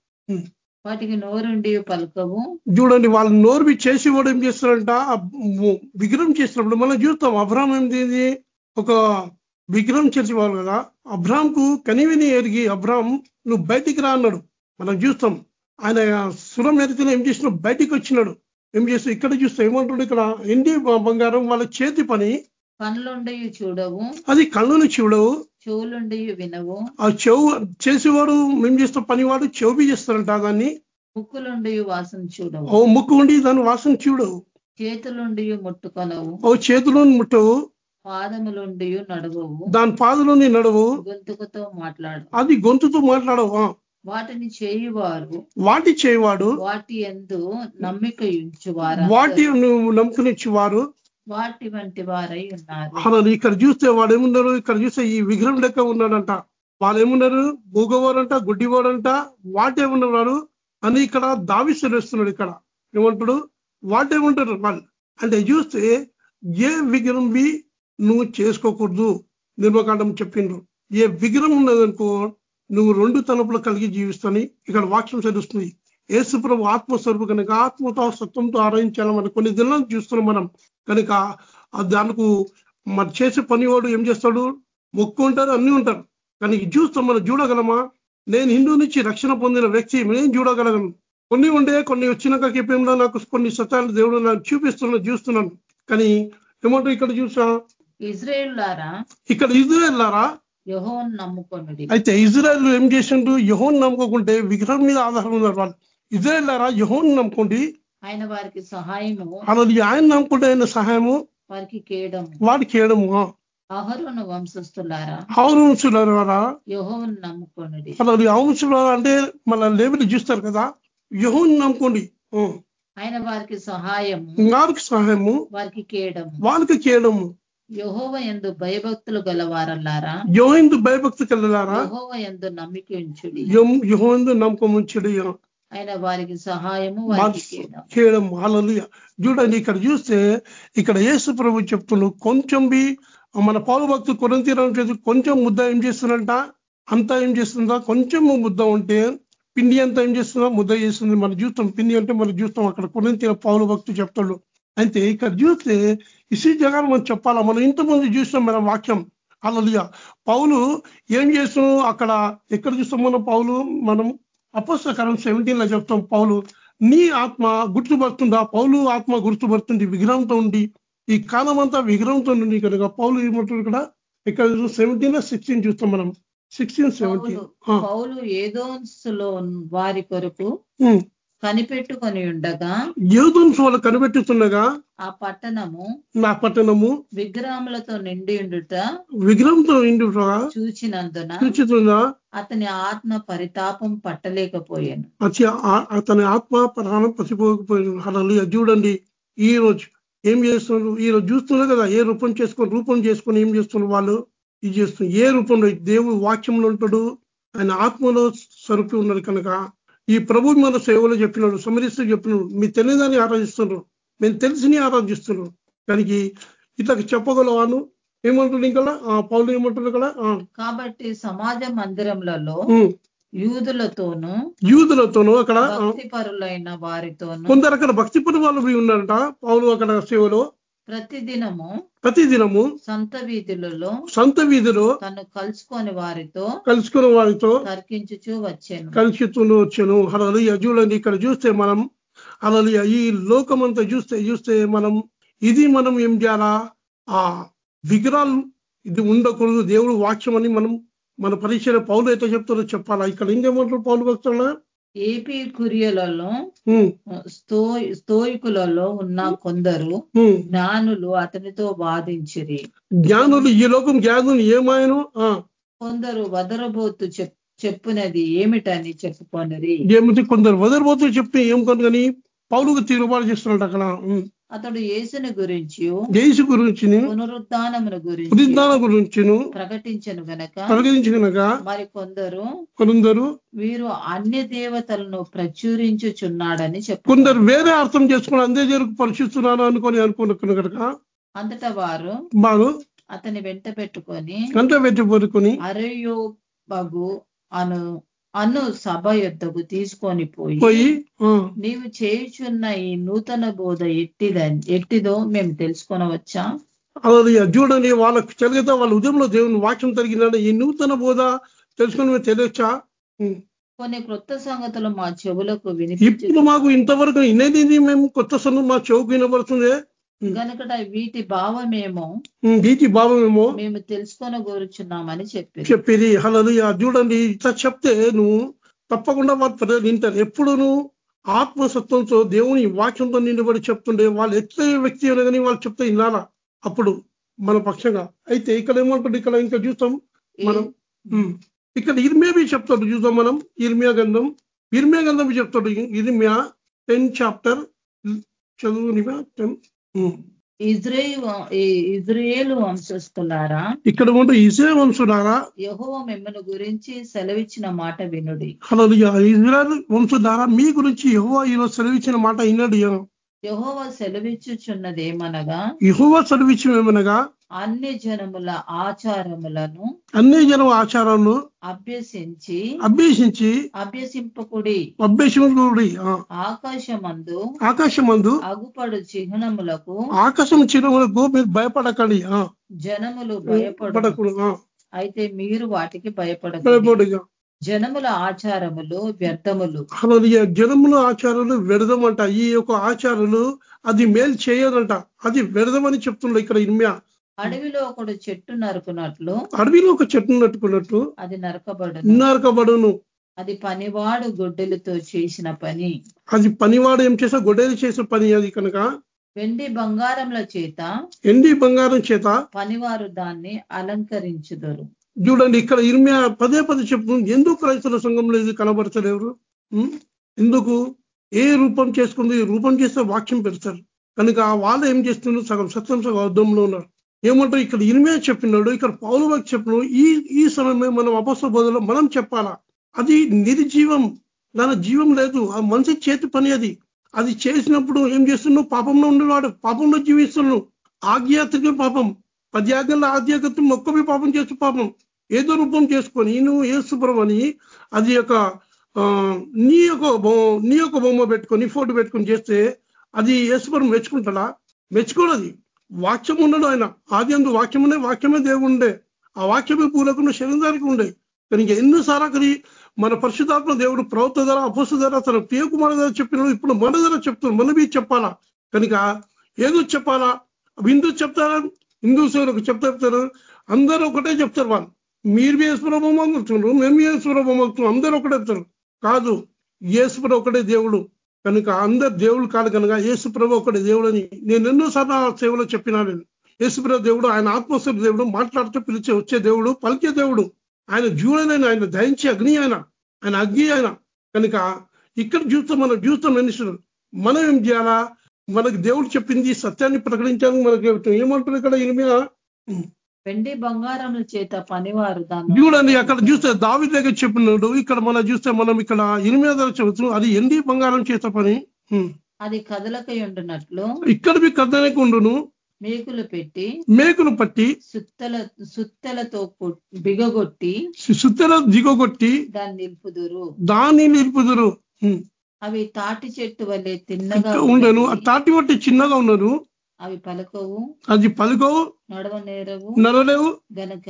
వాటికి నోరుండి పలకవు. చూడండి వాళ్ళు నోరువి చేసి కూడా ఏం చేస్తారంట విగ్రహం చేసినప్పుడు మనం చూస్తాం. అబ్రాహం ఏంటి ఒక విగ్రహం చేసేవాళ్ళు కదా. అబ్రాహంకు కనివిని ఎరిగి అబ్రాహం నువ్వు బయటికి రా అన్నాడు. మనం చూస్తాం. ఆయన సురం ఎరిగితే ఏం చేసినాడు బయటికి వచ్చినాడు. ఏం చేస్తూ ఇక్కడ చూస్తే ఏమంటాడు ఇక్కడ? ఎండి బంగారం వాళ్ళ చేతి పని కళ్ళుండి చూడవు. అది కళ్ళుని చూడవు. చెవులుండి వినవు. ఆ చెవు చేసేవాడు మేము చేస్తాం? పనివాడు చెవి చేస్తారంట దాన్ని. ముక్కులుండి వాసన చూడవు. ఓ ముక్కు ఉండి దాని వాసన చూడవు చేతులుండి ముట్టుకొనవు. ఓ చేతిలో ముట్టవు. పాదములుండి నడవవు. దాని పాదలోని నడవు. గొంతుకుతో మాట్లాడు. అది గొంతుతో మాట్లాడవు? వాటిని చేయువారు. వాటి చేయవాడు. వాటి ఎందు నమ్మిక ఉంచువారు వాటి నువ్వు నమ్ముకునిచ్చి వారు వాటి వంటి వారై ఉన్నారు. ఇక్కడ చూస్తే వాడు ఏమున్నారు ఇక్కడ చూస్తే ఈ విగ్రహం లెక్క ఉన్నాడంట. వాళ్ళు ఏమున్నారు మూగవాడంట గుడ్డివాడంట వాటి ఏమున్నారు అని ఇక్కడ దావిస్తులేస్తున్నాడు ఇక్కడ. ఏమంటాడు? వాటి ఏమంటారు వాళ్ళు అంటే చూస్తే ఏ విగ్రహం నువ్వు చేసుకోకూడదు నిర్మకాండం చెప్పిండ్రు. ఏ విగ్రహం ఉన్నదనుకో నువ్వు రెండు తలుపులు కలిగి జీవిస్తాని ఇక్కడ వాక్యం చదువుతుంది. ఏసుప్రభు ఆత్మస్వరూపు కనుక ఆత్మతో సత్వంతో ఆరాధించాలి మనం కొన్ని దినాలు చూస్తున్నాం మనం. కనుక దానికి మరి చేసే పనివాడు ఏం చేస్తాడు? మొక్కు ఉంటారు అన్ని ఉంటారు. కానీ చూస్తాం మనం చూడగలమా? నేను హిందూ నుంచి రక్షణ పొందిన వ్యక్తి నేను చూడగలగను కొన్ని ఉండే కొన్ని వచ్చినాక చెప్పేమో నాకు కొన్ని సత్యాలు దేవుడు నాకు చూపిస్తున్నా చూస్తున్నాను. కానీ ఏమంటారు ఇక్కడ చూసా ఇజ్రాయేల్లారా? ఇక్కడ ఇజ్రాయెల్లారా? యహోన్ నమ్ముకొనుడి. అయితే ఇజ్రాయెల్ ఏం చేసిండ్రు? యహోన్ నమ్ముకోకుంటే విగ్రహం మీద ఆధారం ఉన్నారు వాళ్ళు. ఇజ్రాయెల్లారా యహోన్ నమ్ముకోండి. ఆయన వారికి సహాయము అలా ఆయన నమ్ముకుంటే ఆయన సహాయము వారికి కేడము. వాడికి వేయడము అహరోను వంశస్థులారా? హౌరంశులారా యహోన్ నమ్ముకొనుడి. అలా అంశులారా అంటే మళ్ళీ లేబుల్ చూస్తారు కదా? యహోన్ నమ్ముకోండి. ఆయన వారికి సహాయము వారికి సహాయము వారికి కేడము. వాళ్ళకి చేయడము యహోవ ఎందు భయభక్తులు గలవారల్లారా? యోహిందు భయభక్తి కలలారా యహోవ ఎందు నమ్మిక ఉంచుడి. యోహిందు నమ్మకం ఉంచడి. ఆయన వారికి సహాయము చేయడం అలలు చూడండి ఇక్కడ చూస్తే ఇక్కడ యేసు ప్రభు చెప్తున్నాడు కొంచెం బి మన పౌరు భక్తులు కొరంతీరం చేసి కొంచెం ముద్ద ఏం చేస్తున్నంట అంతా ఏం చేస్తుందా? కొంచెం ముద్ద ఉంటే పిండి అంతా ఏం చేస్తుందా? ముద్ద చేస్తుంది. మనం చూస్తాం పిండి అంటే మనం చూస్తాం అక్కడ కొరంతీర పౌరు భక్తులు చెప్తాడు అయితే ఇక్కడ చూస్తే ఇసి జగాన్ని మనం చెప్పాలా? మనం ఇంతమంది చూస్తాం మన వాక్యం. అలలియ పౌలు ఏం చేస్తున్నాం అక్కడ ఎక్కడ చూస్తాం మనం పౌలు? మనం అపస్తకరం సెవెంటీన్లో చెప్తాం పౌలు నీ ఆత్మ గుర్తుపడుతుందా? పౌలు ఆత్మ గుర్తుపడుతుంది విగ్రహంతో ఉండి ఈ కాలం అంతా విగ్రహంతో ఉండి కనుక పౌలు ఏమంటారు ఇక్కడ? ఇక్కడ సెవెంటీన్ సిక్స్టీన్ చూస్తాం మనం. సిక్స్టీన్ సెవెంటీన్ పౌలు ఏదోన్సులో వారి కొరకు కనిపెట్టుకొని ఉండగా యోధన్స్ వాళ్ళు కనిపెట్టుతుండగా ఆ పట్టణము నా పట్టణము విగ్రహములతో నిండి ఉండుట విగ్రహంతో ఇంటి చూచినందున చూచుతుందా అతని ఆత్మ పరితాపం పట్టలేకపోయాను. అతని ఆత్మ ప్రాణం పసిపోకపోయింది అలా చూడండి ఈ రోజు ఏం చేస్తున్నారు? ఈ రోజు చూస్తున్నారు కదా ఏ రూపం చేసుకొని రూపం చేసుకొని ఏం చేస్తున్నారు వాళ్ళు? ఇది చేస్తున్నారు. ఏ రూపంలో? దేవుడు వాక్యంలో ఉంటాడు. ఆయన ఆత్మలో సరుకు ఉన్నాడు కనుక ఈ ప్రభు మన సేవలో చెప్పినాడు సమరిస్తూ చెప్పినాడు. మీ తెలియదాన్ని ఆరాధిస్తున్నారు. మేము తెలిసిని ఆరాధిస్తున్నారు. దానికి ఇట్లా చెప్పగలవాను. ఏమంటుంది ఇంకా? ఆ పౌలు ఏమంటుంది ఇక్కడ? ఆ, కాబట్టి సమాజ మందిరములలో ఉమ్, యూదులతోనూ యూదులతోనూ అక్కడ పరులైన వారితోనూ కొందరు అక్కడ భక్తిపడి వాళ్ళు ఉన్నారంట పౌలు అక్కడ సేవలో. ప్రతిదినము ప్రతిదినము సంత వీధులలో సంత వీధిలో తను కలుసుకొని వారితో కలుసుకున్న వారితో తర్కించుచూ వచ్చాను. కలిసితూ వచ్చాను. అలలియ చూడండి ఇక్కడ చూస్తే మనం అలలియ ఈ లోకమంతా చూస్తే చూస్తే మనం ఇది మనం ఏం చేయాలా? ఆ విగ్రహాలు ఇది ఉండకూడదు. దేవుడు వాక్యం అని మనం మన పరిచయ పౌలు అయితే చెప్తారో చెప్పాలా? ఇక్కడ ఇంకేమంటారు పౌలు భక్తుల ఏపీ కురియలలో స్తోయికులలో ఉన్న కొందరు జ్ఞానులు అతనితో వాదించిరి. జ్ఞానులు ఈ లోకం జ్ఞానులు ఏమాయను? కొందరు వదరబోతు చెప్ చెప్పునది ఏమిటని చెప్పుకొనిరి. ఏమిటి? కొందరు వదిలిపోతూ చెప్తే ఏం కొను కానీ పౌలుకు తీరుబాటు చేస్తున్నాడు అక్కడ. అతడు యేసుని గురించి యేసు గురించి పునరుద్ధానమును గురించి పుదిద్దాన గురించి ప్రకటించను గనక ప్రకటించినక మరి కొందరు కొందరు వీరు అన్య దేవతలను ప్రచురించుచున్నాడని చెప్పు. కొందరు వేరే అర్థం చేసుకుని అందే జరుగు పరిశిస్తున్నాను అనుకొని అనుకున్న కనుక అంతటా వారు వారు అతని వెంట పెట్టుకొని గంట పెట్టి పడుకొని అరయోబగు అను అను సభ యొద్దకు తీసుకొని పోయి పోయి నీవు చేయుచున్న ఈ నూతన బోధ ఎట్టిదని ఎట్టిదో మేము తెలుసుకొనవచ్చా అలాగే చూడండి వాళ్ళకి తెలిగితే వాళ్ళ ఉదయంలో దేవుని వాక్యం తరిగినాడు ఈ నూతన బోధ తెలుసుకొని మేము తెలియచ్చా. కొన్ని క్రొత్త సంగతులు మా చెవులకు వినిపించు ఇప్పుడు మాకు ఇంతవరకు ఇనేది మేము కొత్త సన్ను మా చౌకు వినబడుతుంది. గనుకట వీటి భావమేమో వీటి భావమేమో మేము తెలుసుకొని కోరుచున్నామని చెప్పి చెప్పేది అలా చూడండి ఇట్లా చెప్తే నువ్వు తప్పకుండా వాళ్ళు వింటారు. ఎప్పుడు నువ్వు ఆత్మసత్వంతో దేవుని వాక్యంతో నిండిబడి చెప్తుండే వాళ్ళు ఎట్లే వ్యక్తి అయినా కానీ వాళ్ళు చెప్తే వినాలా? అప్పుడు మన పక్షంగా. అయితే ఇక్కడ ఏమంటాడు ఇక్కడ ఇంకా చూస్తాం మనం. ఇక్కడ ఇర్మియా చెప్తాడు. చూద్దాం మనం. ఇర్మియా గంధం ఇర్మియా గంధం చెప్తాడు. Irmiya ten chapter. చదువు టెన్ ఇజ్రాయేల్ ఇజ్రాయేలు వంశస్థులారా? ఇక్కడ ఉంటే ఇసే వంశుడారా యెహోవా మిమ్మల్ని గురించి సెలవిచ్చిన మాట వినుడి. అలా ఇజ్రాయల్ వంశధార మీ గురించి యహోవా ఈరోజు సెలవిచ్చిన మాట విన్నాడు యెహోవా సెలవిచ్చుచున్నదేమనగా యహోవా సెలవిచ్చిన ఏమనగా అన్ని జనముల ఆచారములను అన్ని జనం ఆచారాలను అభ్యసించి అభ్యసించి అభ్యసింపకుడి. అభ్యసించుడి ఆకాశమందు ఆకాశమందు అగుపడు చిహ్నములకు ఆకాశం చిరువులకు మీరు భయపడకండి. జనములు భయపడు పడకూడదు ఆ, అయితే మీరు వాటికి భయపడదు భయపడగా జనముల ఆచారములు వ్యర్థములు. జనముల ఆచారాలు వ్యర్థమంట. ఈ యొక్క ఆచారాలు అది మేలు చేయదంట. అది వ్యర్థమని చెప్తుండే ఇక్కడ ఇన్మ్యా అడవిలో ఒకడు చెట్టు నరుకున్నట్లు అడవిలో ఒక చెట్టు నట్టుకున్నట్టు అది నరకబడును. నరకబడును. అది పనివాడు గొడ్డలితో చేసిన పని. అది పనివాడు ఏం చేసా? గొడ్డలి చేసే పని అది కనుక. వెండి బంగారముల చేత ఎండి బంగారం చేత పనివారు దాన్ని అలంకరించుదరు. చూడండి ఇక్కడ ఇర్మియా పదే పదే చెప్తుంది ఎందుకు క్రైస్తవ సంఘంలో ఇది కనబడతలేరు ఉం? ఎందుకు? ఏ రూపం చేసుకుంది? రూపం చేస్తే వాక్యం పెడతారు. కనుక వాళ్ళు ఏం చేస్తున్నారు? సగం సత్యం సగం అర్థంలో ఉన్నారు. ఏమంటారు ఇక్కడ ఇర్మియా చెప్పినాడు ఇక్కడ పౌలు వాకి చెప్పినాడు ఈ ఈ సమయమే మనం అపస్వ బోధలో మనం చెప్పాలా? అది నిర్జీవం. దాని జీవం లేదు. ఆ మనిషి చేతి పని అది. అది చేసినప్పుడు ఏం చేస్తున్నావు పాపంలో ఉండేవాడు. పాపంలో జీవిస్తున్నావు ఆజ్ఞాత్రిక పాపం. పది ఆజ్ఞల ఆజ్ఞాగత్వం పాపం చేస్తూ పాపం ఏదో రూపం చేసుకొని నువ్వు ఏసుప్రం అది యొక్క ఆ, నీ యొక్క నీ యొక్క బొమ్మ పెట్టుకొని ఫోటో పెట్టుకొని చేస్తే అది ఏసుపురం మెచ్చుకుంటాడా? మెచ్చుకోడది. వాక్యం ఉండడు ఆయన. ఆది అందు వాక్యం ఉండే వాక్యమే దేవుడు ఉండే. ఆ వాక్యమే పూలకుండా శరీరానికి ఉండే. కానీ ఎన్నోసార్లు అక్కడి మన పరిశుధాత్మ దేవుడు ప్రవక్త ధర అపస్సు ధర తన ప్రియ కుమార్ ధర చెప్పిన ఇప్పుడు మన ధర చెప్తున్నాడు. మనవి చెప్పాలా? కనుక ఏదో చెప్పాలా? విందు చెప్తారా? హిందూ సేవలకు చెప్తారు అందరూ ఒకటే చెప్తారు వాళ్ళు. మీరు ఈశ్వర బొమ్మలుతున్నారు మేము ఈశ్వర బొమ్మలుతున్నాం అందరూ ఒకటే చెప్తారు. కాదు ఈశ్వర ఒకటే దేవుడు. కనుక అందరు దేవుడు కాదు కనుక యేసుప్రభు ఒకటే దేవుడు అని నేను ఎన్నోసార్లు ఆ సేవలో చెప్పినా నేను. యేసుప్రభు దేవుడు ఆయన ఆత్మస్వర దేవుడు మాట్లాడుతూ పిలిచే వచ్చే దేవుడు పలికే దేవుడు. ఆయన జీవుడైన ఆయన దయించే అగ్ని ఆయన ఆయన అగ్ని ఆయన. కనుక ఇక్కడ చూస్తాం మనం చూస్తాం మనుషులు. మనం ఏం చేయాలా? మనకి దేవుడు చెప్పింది సత్యాన్ని ప్రకటించాలని మనకి ఏమంటారు ఇక్కడ ఇనిమియ వెండి బంగారముల చేత పనివారు చూడండి అక్కడ చూస్తే దావి దగ్గర చెప్పినాడు. ఇక్కడ మనం చూస్తే మనం ఇక్కడ ఇనిమియ దగ్గర చెబుతున్నాం అది ఎండి బంగారం చేత పని. అది కదలకై ఉండునట్లు ఇక్కడ మీ కథనకు ఉండును. మేకులు పెట్టి మేకును పట్టి సుత్తల సుత్తెలతో బిగగొట్టి సుత్తెల దిగొట్టి దాన్ని నిలుపుదురు దాన్ని నిలుపుదురు. అవి తాటి చెట్టు వల్లే తిన్నగా ఉండను. తాటి వట్టి చిన్నగా ఉన్నారు అవి పలకవు. అది పలుకవు. నడవ నేరవు. నడలేవు గనక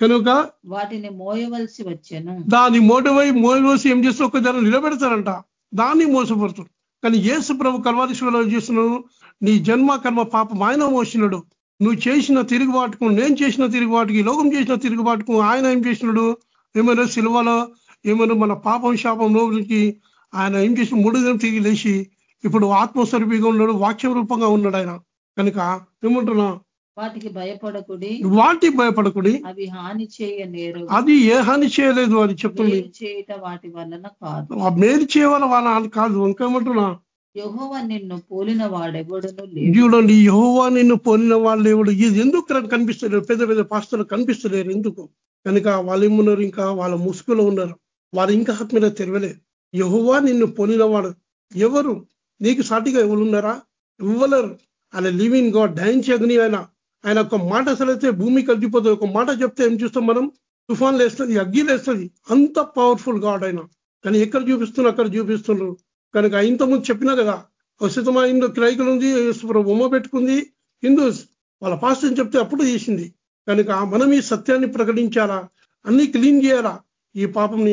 కనుక వాటిని మోయవలసి వచ్చెను. దాన్ని మోటవై మోయవసి ఏం చేస్తే ఒక జనం నిలబెడతారంట దాన్ని మోసపడుతారు కానీ యేసు ప్రభు కల్వారీశ్వరంలో చేస్తున్నాడు? నీ జన్మ కర్మ పాపం ఆయన మోసినాడు. నువ్వు చేసిన తిరుగుబాటుకు నేను చేసిన తిరుగుబాటుకి లోకం చేసిన తిరుగుబాటుకు ఆయన ఏం చేసినాడు ఏమైనా సిల్వలో ఏమైనా మన పాపం శాపం లోపలికి ఆయన ఏం చేసి మూడు దినం తిరిగి లేచి ఇప్పుడు ఆత్మస్వరూపిగా ఉన్నాడు వాక్య రూపంగా ఉన్నాడు ఆయన. కనుక ఏమంటున్నా? వాటికి భయపడకుడి. వాటి భయపడకుడి. అవి హాని చేయ నేరు అది ఏ హాని చేయలేదు అని చెప్తుంది. చేయట వాటి వలన కాదు. మేలు చేయవల వాళ్ళ కాదు. ఇంకేమంటున్నా యెహోవా నిన్ను పోలిన వాడెవడును చూడండి యహోవా నిన్ను పోలిన వాళ్ళు ఎవడు ఇది ఎందుకు కనిపిస్తలేరు? పెద్ద పెద్ద పాస్తులు కనిపిస్తలేరు ఎందుకు? కనుక వాళ్ళు ఏమున్నారు ఇంకా? వాళ్ళ ముసుగులో ఉన్నారు. వారు ఇంకా ఆత్మీయ తెరవలేదు. యహువా నిన్ను పొనినవాడు ఎవరు? నీకు సాటిగా ఎవరున్నారా? ఎవ్వలరు ఆయన లివింగ్ గాడ్ డైన్ అగ్ని ఆయన. ఆయన ఒక మాట అసలైతే భూమి కలిసిపోతుంది ఒక మాట చెప్తే ఏం చూస్తాం మనం? తుఫాన్ లేస్తుంది అగ్గి లేస్తుంది అంత పవర్ఫుల్ గాడ్ ఆయన. కానీ ఎక్కడ చూపిస్తున్నారు అక్కడ చూపిస్తున్నారు కనుక ఇంతకుముందు చెప్పినా కదా ప్రస్తుతం హిందూ క్రైకులు ఉంది బొమ్మ పెట్టుకుంది. హిందూస్ వాళ్ళ పాస్టర్ని చెప్తే అప్పుడు చేసింది. కనుక మనం ఈ సత్యాన్ని ప్రకటించాలా? అన్ని క్లీన్ చేయాలా? ఈ పాపంని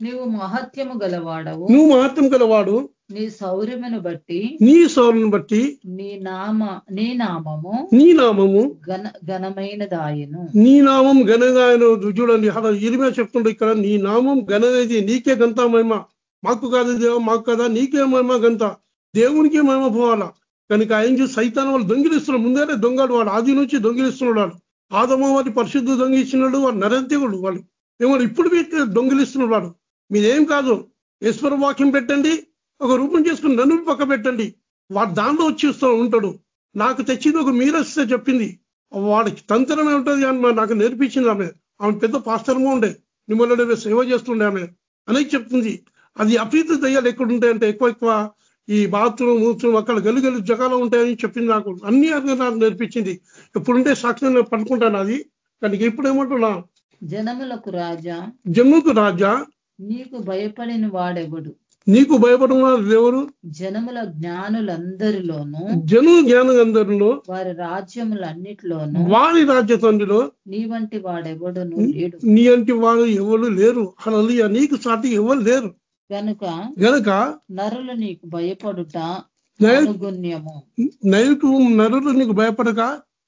ఆ, ఆ. నీవు మహత్యము గలవాడవు. నువ్వు మహత్వం గలవాడు. నీ శౌర్యమును బట్టి నీ సౌరుని బట్టి నీ నామ నీ నామము నీ నామము ఘన ఘనమైనదాయను. నీ నామం ఘనగాయన చూడండి అలా ఇరిమే చెప్తుండే ఇక్కడ నీ నామం ఘనది నీకే గంత మహిమ. మాకు కాదు దేవ మాకు కదా నీకే మహిమ గంత దేవునికే మహిమ పోవాలా? కనుక ఆయన చూసి సైతాన్ వాళ్ళు దొంగిలిస్తున్నాడు ముందేనే దొంగడు వాడు ఆది నుంచి దొంగిలిస్తున్నాడు వాడు ఆదమ వారి పరిశుద్ధ దొంగిలిస్తున్నాడు వాడు నరంతికుడు వాడు ఏమో ఇప్పుడు దొంగిలిస్తున్నాడు వాడు మీరేం కాదు ఈశ్వర వాక్యం పెట్టండి ఒక రూపం చేసుకుని నన్ను పక్క పెట్టండి. వాడు దాంట్లో వచ్చి వస్తూ ఉంటాడు. నాకు తెచ్చింది ఒక మీరస్తే చెప్పింది. వాడికి తంత్రమే ఉంటుంది అని నాకు నేర్పించింది ఆమె. ఆమె పెద్ద పాస్తరము ఉండే. నిమ్మలో సేవ చేస్తుండే ఆమె. అనేది చెప్తుంది. అది అప్రీత దయ్యాలు ఎక్కడ ఉంటాయంటే ఎక్కువ ఎక్కువ ఈ బాత్రూమ్ మూత్రూమ్ అక్కడ గలు గలు జగాలు ఉంటాయని చెప్పింది నాకు. అన్ని నాకు నేర్పించింది. ఎప్పుడుంటే సాక్షి నేను పట్టుకుంటాను అది. కానీ ఇప్పుడు ఏమంటున్నా? జనములకు రాజా. జమ్ముకు రాజా. నీకు భయపడిన వాడెవడు? నీకు భయపడిన ఎవరు? జనముల జ్ఞానులందరిలోనూ జను జ్ఞానందరిలో వారి రాజ్యములన్నిటిలోనూ వారి రాజ్యతండ్రిలో నీ వంటి వాడెవడును లేడు. నీ అంటి వారు ఎవరు లేరు. అలా నీకు సాటి ఎవరు లేరు. కనుక గనక నరులు నీకు భయపడుట నైటు నరులు నీకు భయపడక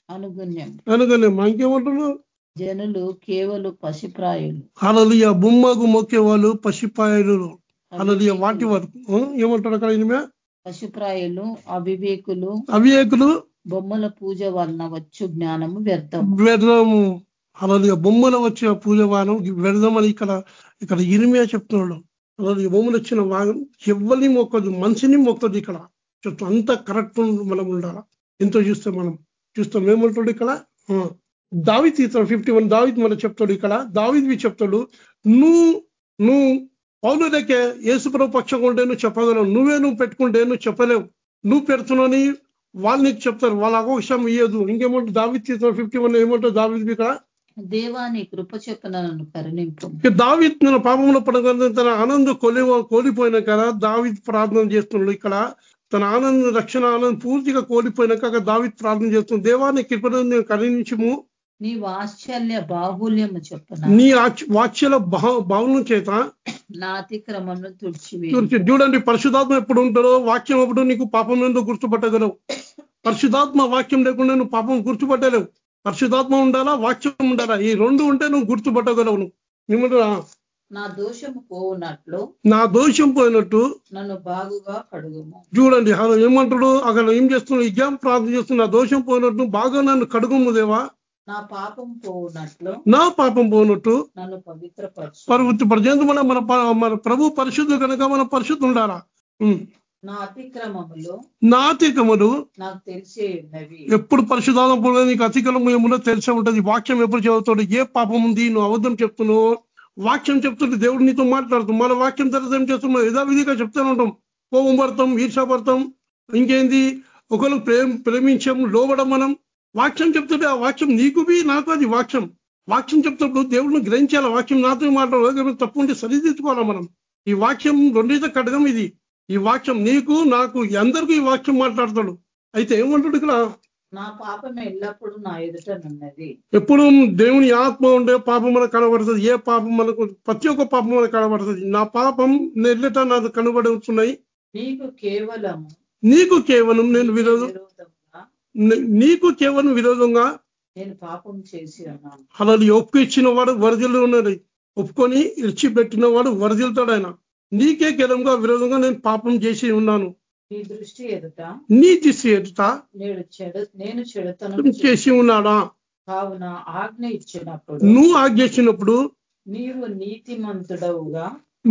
అనుగుణ్యం అనగానే మనకేమంటున్నారు జనులు కేవలం పసిప్రాయులు. అలలియ బొమ్మకు మొక్కే వాళ్ళు పసిపాయలు అలలియ వాటి వరకు ఏమంటారు అక్కడ ఈమె పశుప్రాయులు అవివేకులు అవివేకులు. బొమ్మల పూజ వలన వచ్చు జ్ఞానము వ్యర్థం వ్యర్థము. అలలియ బొమ్మల వచ్చే పూజవానం వ్యర్థమని ఇక్కడ ఇక్కడ ఇరిమియా చెప్తున్నాడు. అలాగే బొమ్మలు వచ్చిన వాగం ఎవరిని మొక్కదు మనిషిని మొక్కదు ఇక్కడ. చెప్తా అంత కరెక్ట్ మనం ఉండాలి? ఎంతో చూస్తే మనం చూస్తాం. ఏమంటాడు ఇక్కడ? దావిత్ ఇతను ఫిఫ్టీ వన్ దావిత్ మనం చెప్తాడు ఇక్కడ. దావిత్ చెప్తాడు నువ్వు నువ్వు పౌరులకే యేసుప్రభు పక్షంగా ఉంటే నువ్వు చెప్పగలవు. నువ్వే నువ్వు పెట్టుకుంటే నువ్వు చెప్పలేవు. నువ్వు పెడుతున్నాని వాళ్ళు నీకు చెప్తారు. వాళ్ళ అవకాశం ఇయ్యదు. ఇంకేమంటారు? దావిత్ ఇతను ఫిఫ్టీ వన్ ఏమంటారు దావిత్ ఇక్కడ? దేవా నీ కృప చెప్పున నన్ను కరుణింపు. దావిత్ తన పాపంలో పడగల తన ఆనందం కొలి కోల్పోయిన కదా దావిత్ ప్రార్థన చేస్తున్నాడు ఇక్కడ. తన ఆనంద రక్షణ ఆనందం పూర్తిగా కోల్పోయినాక దావిత్ ప్రార్థన చేస్తుంది దేవాన్ని కృపను నేను కరుణించము. నీ వాత్సల్య బాహుల్యము చెప్పున? నీ భావ- భావన చేత నా అతిక్రమను తుడిచివే. చూడండి- చూడండి పరిశుధాత్మ ఎప్పుడు ఉంటారో వాక్యం ఎప్పుడు నీకు పాపం ఎందుకు గుర్తుపట్టగలవు. పరిశుధాత్మ వాక్యం లేకుండా నువ్వు పాపం గుర్తుపట్టలేవు. పరిశుధాత్మ ఉండాలా వాక్యం ఉండాలా? ఈ రెండు ఉంటే నువ్వు గుర్తుపట్టగలవు. నువ్వు నా దోషము పోవునట్లు నా దోషం పోయినట్టు నన్ను బాగుగా కడుగుము. చూడండి అలా ఏమంటాడు? అక్కడ ఏం చేస్తున్నాడు? ఎగ్జామ్ ప్రార్థన చేస్తున్నా దోషం పోయినట్టు బాగా నన్ను కడుగుము దేవా. నా పాపం పోవునట్లు నా పాపం పోయినట్టు నన్ను పవిత్రపరచు. మన మన మన ప్రభు పరిశుద్ధి కనుక మన పరిశుద్ధి ఉండాలా. నా అతిక్రమములు నా నాకు తెలిసే ఉన్నవి ఎప్పుడు పరిశుధానం పోలేదు నీకు అతికలము ఏముందో తెలిసే ఉంటది. వాక్యం ఎప్పుడు చదువుతాడు? ఏ పాపం ఉంది? నువ్వు అబద్ధం చెప్తున్నావు? వాక్యం చెప్తుంటే దేవుడు నీతో మాట్లాడుతూ మన వాక్యం తర్వాత ఏం చేస్తున్నాం యథావిధిగా చెప్తూనే ఉంటాం. కోపం ఈర్షాపడతాం ఇంకేంది? ఒకరు ప్రేమ ప్రేమించాం లోబడం మనం వాక్యం చెప్తుంటే ఆ వాక్యం నీకు బి నాకు అది వాక్యం. వాక్యం చెప్తున్నప్పుడు దేవుడిని గ్రహించాలి. వాక్యం నాతో మాట్లాడాలి. తప్పు ఉంటే సరిదిద్దుకోవాలా మనం. ఈ వాక్యం రెండైతే కడగం ఇది. ఈ వాక్యం నీకు నాకు అందరికీ ఈ వాక్యం మాట్లాడతాడు. అయితే ఏమంటాడు ఇక్కడ? నా పాపం ఎల్లప్పుడూ నా ఎదుటనున్నది ఎప్పుడు దేవుని ఆత్మ ఉండే పాపం మనకు కనబడుతుంది. ఏ పాపం మనకు ప్రతి ఒక్క పాపం మనకు కనబడుతుంది. నా పాపం నెల్లట నాకు కనబడుతున్నాయి. నీకు కేవలం నీకు కేవలం నేను విరోధం. నీకు కేవలం విరోధంగా నేను పాపం చేసి అలా ఒప్పు ఇచ్చిన వాడు వరదలు ఉన్నది ఒప్పుకొని ఇడిచిపెట్టిన వాడు వరదలుతాడు ఆయన. నీకే కేవలంగా విరోధంగా నేను పాపం చేసి ఉన్నాను. నీ దృష్టి ఎదుట నీ దిశ ఎదుట నేను చెడుతనం చేసి ఉన్నాడా? కావున ఆజ్ఞ ఇచ్చినప్పుడు నువ్వు ఆజ్ఞించినప్పుడు నీవు నీతిమంతుడవుగా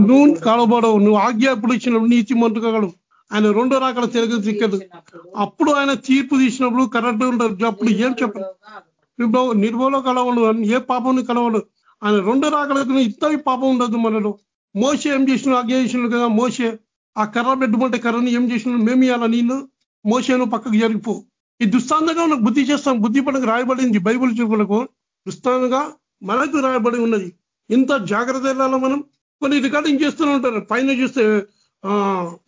నువ్వు కలబడవు. నువ్వు ఆజ్ఞ ఎప్పుడు ఇచ్చినప్పుడు నీతి మంతుకగలవు ఆయన రెండో రాకడ తెలుగు తిక్కదు. అప్పుడు ఆయన తీర్పు తీసినప్పుడు కరెక్ట్ ఉంటారు. అప్పుడు ఏం చెప్పదు నిర్మలుడవుగా ఇప్పుడు నిర్మూల కలవడు ఏ పాపం కలవడు ఆయన రెండు రాకలకు ఇంత పాపం ఉండదు మనలో. మోసే ఏం చేసిన ఆజ్ఞ చేసినాడు కదా మోసే ఆ కర్ర పెట్టుకుంటే కర్రని ఏం చేసినాడు? మేము ఇవ్వాలా నీళ్ళు మోసేను పక్కకు జరిగిపో. ఈ దుస్తాంతంగా మనకు బుద్ధి చేస్తాం. బుద్ధి పడకు రాయబడింది బైబిల్ చూపులకు. దుస్తాంతంగా మనకు రాయబడి ఉన్నది. ఇంత జాగ్రత్త వెళ్ళాలా మనం? కొన్ని రికార్డింగ్ చేస్తూనే ఉంటారు. పైన చూస్తే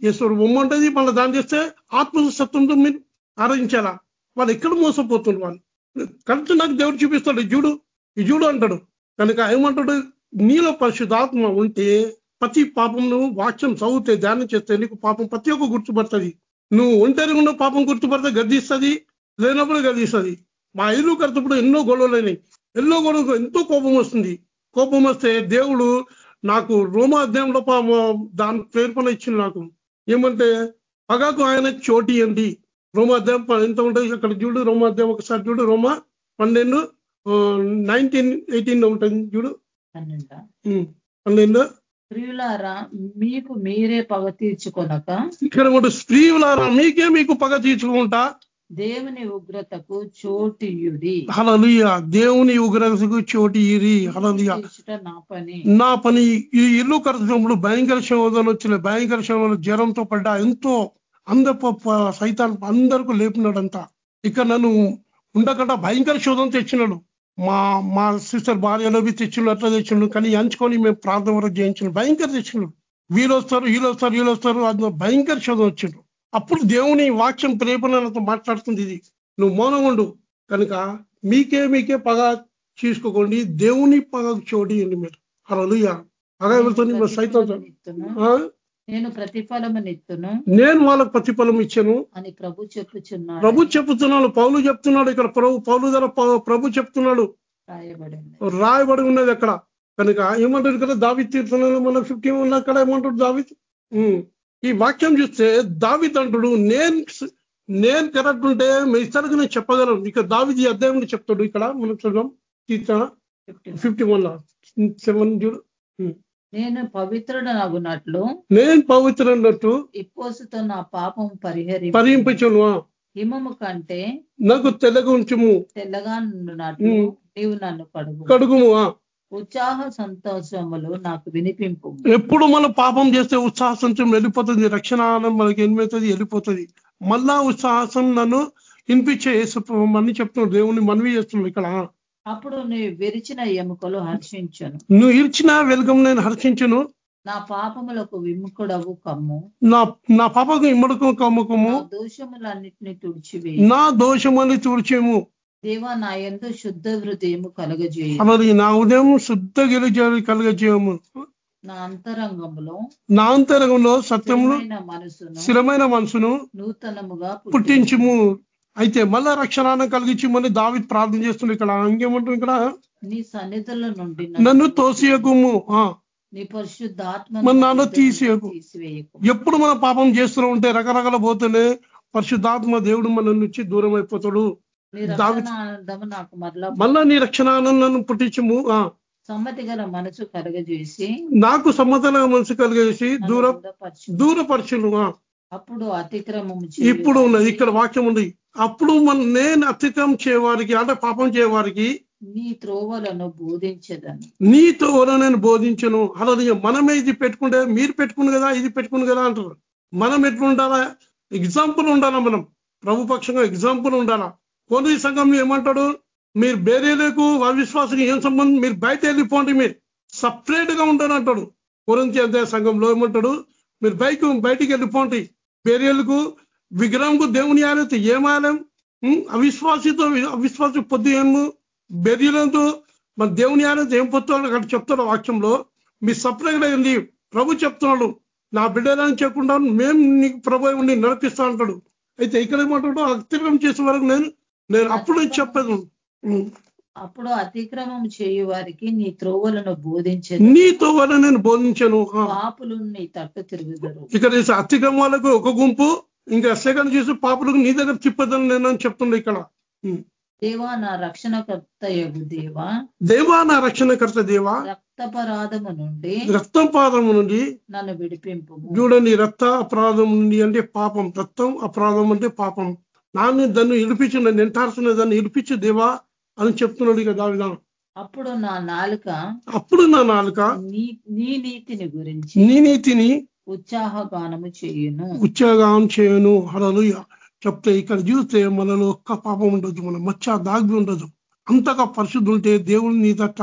ఈశ్వరు బొమ్మ ఉంటుంది మళ్ళీ దాన్ని చేస్తే ఆత్మసత్వంతో మీరు ఆరాధించాలా? వాళ్ళు ఎక్కడ మోసపోతున్నారు వాళ్ళు? కరెక్ట్ నాకు దేవుడు చూపిస్తాడు జూడు ఈ జూడు అంటాడు. కనుక ఏమంటాడు? నీలో పరిశుద్ధాత్మ ఉంటే ప్రతి పాపం నువ్వు వాక్యం చదివితే ధ్యానం చేస్తే నీకు పాపం ప్రతి ఒక్క గుర్తుపడుతుంది. నువ్వు ఒంటరిగా ఉన్న పాపం గుర్తుపడితే గర్దిస్తుంది లేనప్పుడు గర్దిస్తుంది మా ఇల్లు కడుతుప్పుడు ఎన్నో గొడవలైనాయి ఎన్నో గొడవలు ఎంతో కోపం వస్తుంది. కోపం వస్తే దేవుడు నాకు రోమా అధ్యాయంలో దాని ప్రేర్పణ ఇచ్చింది నాకు. ఏమంటే పగకు ఆయన చోటి ఏంటి? రోమా అధ్యాయం ప- ఎంత ఉంటుంది? అక్కడ చూడు రోమా అధ్యాయం ఒకసారి చూడు రోమా పన్నెండు నైన్టీన్ ఎయిటీన్ ఉంటుంది చూడు. పన్నెండా? ప్రియులారా మీకు మీరే పగ తీర్చుకొనక ఇక్కడ కూడా స్త్రీలారా మీకే మీకు పగ తీర్చుకుంటా. దేవుని ఉగ్రతకు చోటియుడి. హలలుయ దేవుని ఉగ్రతకు చోటి ఇరి హలలుయ నా పని. నా పని. ఈ ఇల్లు కడుతున్నప్పుడు భయంకర శోధనలు వచ్చిన భయంకర శోధనలు జ్వరంతో పడ్డా. ఎంతో అంద సైతాన్ అందరికీ లేపినాడంతా ఇక నన్ను ఉండకుండా భయంకర శోధన తెచ్చినాడు. మా మా సిస్టర్ భార్యలో తెచ్చినాడు అట్లా తెచ్చినాడు. కానీ ఎంచుకొని మేము ప్రార్థన వరకు చేయించినాడు. భయంకర తెచ్చినాడు. వీళ్ళు వస్తారు వీళ్ళు వస్తారు వీళ్ళు వస్తారు. అది భయంకర శోధన వచ్చిండు అప్పుడు దేవుని వాక్యం ప్రేపణతో మాట్లాడుతుంది ఇది. నువ్వు మౌనం ఉండు. కనుక మీకే మీకే పగ చూసుకోకండి దేవుని పగకు చోటి మీరు. అలా పగ సైతం? నేను ప్రతిఫలమునిత్తును నేను వాళ్ళకు ప్రతిఫలం ఇచ్చాను. అని ప్రభు చెప్పుచున్నాడు. ప్రభు చెప్తున్నాడు పౌలు చెప్తున్నాడు. ఇక్కడ ప్రభు పౌలు ధర ప్రభు చెప్తున్నాడు. రాయబడి ఉన్నది అక్కడ. కనుక ఏమంటారు ఇక్కడ? దావి తీర్థంలో మన ఫిఫ్టీ వన్ అక్కడ ఏమంటాడు దావి ఈ వాక్యం చూస్తే దావిత్ అంటాడు నేను నేను కరెక్ట్ ఉంటే మీ నేను చెప్పగలను. ఇక దావిది అధ్యాయం చెప్తాడు. ఇక్కడ మనం చూద్దాం. కీర్తన ఫిఫ్టీ వన్ సెవెన్ చూడు. నేను పవిత్రుడనగునట్లు నేను పవిత్ర అన్నట్టు ఇప్పోసుతో నా పాపం పరిహరి పరింపచును హిమము కంటే నాకు తెల్లగా ఉంచుము తెల్లగా ఉమ్. నీవు నన్ను కడుగు. కడుగుము. ఉత్సాహ సంతోషములు నాకు వినిపింపు. ఎప్పుడు మనం పాపం చేస్తే ఉత్సాహం వెళ్ళిపోతుంది రక్షణ ఆనందం మనకి ఏమవుతుంది వెళ్ళిపోతుంది. మళ్ళా ఉత్సాహం నన్ను వినిపించే అని చెప్తున్నాడు దేవుని మనవి చేస్తున్నాడు ఇక్కడ. అప్పుడు నీవు విరిచిన ఎముకలు హర్షించను. నువ్వు ఇచ్చిన వెలుగం నేను హర్షించును. నా పాపములకు విముఖుడవు కమ్ము. నా నా పాపకు ఇమ్మడుకు కమ్ముకము. దోషములన్నిటిని తుడిచివేయి. నా దోషమని తుడిచేము. దేవా నా ఎందు శుద్ధ హృదయము కలగజేయి అలాది నా ఉదయం శుద్ధ కలగజేయము. నా అంతరంగములో నా అంతరంగంలో స్థిరమైన మనసును నూతనముగా పుట్టించుము. అయితే మళ్ళా రక్షణ కలిగించమని దావి ప్రార్థన చేస్తుంది ఇక్కడ. ఇంకేమంటుంది ఇక్కడ? నీ సన్నిధుల నుండి నన్ను తోసియకుము. నీ పరిశుద్ధాత్మ మరి నాలో తీసేయకు. ఎప్పుడు మనం పాపం చేస్తూ ఉంటే రకరకాల పోతేనే పరిశుద్ధాత్మ దేవుడు మన నుంచి దూరం అయిపోతాడు నీ మళ్ళా నీ రక్షణ పుట్టించము ఆ, సమ్మతి గల మనసు కలగజేసి నాకు సమ్మతన మనసు నన్ను దూర. దూరపరచును. అప్పుడు అతిక్రమము ఇప్పుడు ఉన్నది ఇక్కడ వాక్యం ఉంది. అప్పుడు మన నేను అతిక్రమం చేయవారికి అంటే పాపం చేయవారికి నీ త్రోవలను బోధించదను. నీతో నేను బోధించను. అలా మనమే ఇది పెట్టుకుంటే మీరు పెట్టుకుని కదా ఇది పెట్టుకుని కదా అంటారు. మనం ఎట్లా ఉండాలా? ఎగ్జాంపుల్ ఉండాలా మనం? ప్రభుపక్షంగా ఎగ్జాంపుల్ ఉండాలా? కొన్ని సంఘం ఏమంటాడు? మీరు బేరేలకు అవిశ్వాసం ఏం సంబంధం? మీరు బయట వెళ్ళిపోండి మీరు సపరేట్గా ఉంటాను అంటాడు. కొరంతి సంఘంలో ఏమంటాడు? మీరు బైక్ బయటికి వెళ్ళిపోండి. బేరేలకు విగ్రహంకు దేవుని ఆలయం ఏం ఆలయం అవిశ్వాసితో అవిశ్వాస పొద్దు ఏము? బెర్యలతో మన దేవుని ఆలయం ఏం పొత్తున్నాడు అక్కడ చెప్తాడు వాక్యంలో? మీ సపరేట్ వెళ్ళి ప్రభు చెప్తున్నాడు. నా బిడ్డలని చెప్పకుండా మేము నీకు ప్రభు ఉండి నడిపిస్తా అంటాడు. అయితే ఇక్కడ ఏమంటాడు? అతిక్రమం చేసే వరకు నేను నేను అప్పుడు చెప్పాను ఉం. అప్పుడు అతిక్రమం చేయు వారికి నీ త్రోవలను బోధించదు నీతో వల్ల నేను బోధించాను. పాపులు నీ తట్టు తిరుగుదరు. ఇక్కడ ఈ అతిక్రమాలకు ఒక గుంపు ఇంకా సెకండ్ చేసి పాపులకు నీ దగ్గర తిప్పదని నేను అని చెప్తుండే ఇక్కడ. దేవా నా రక్షణకర్త దేవా. దేవా నా రక్షణకర్త దేవా. రక్తపరాధము నుండి రక్తం పాదము నుండి నన్ను విడిపింపు చూడండి రక్త అపరాధం నుండి అంటే పాపం రక్తం అపరాధం అంటే పాపం. నాన్ను దాన్ని ఇడిపించు నన్ను ఎంటాడుతున్న దాన్ని ఇడిపించు దేవా అని చెప్తున్నాడు ఇక దావిదా. అప్పుడు నా నాలుక అప్పుడు నా నాలుక నీ నీతిని గురించి నీ నీతిని ఉత్సాహగానము చేయును. ఉత్సాహం చేయను. హలలు చెప్తే ఇక్కడ చూస్తే మనలో ఒక్క పాపం ఉండదు మన మచ్చ దాగి ఉండదు. అంతగా పరిశుద్ధి ఉంటే దేవుని నీ దట్ట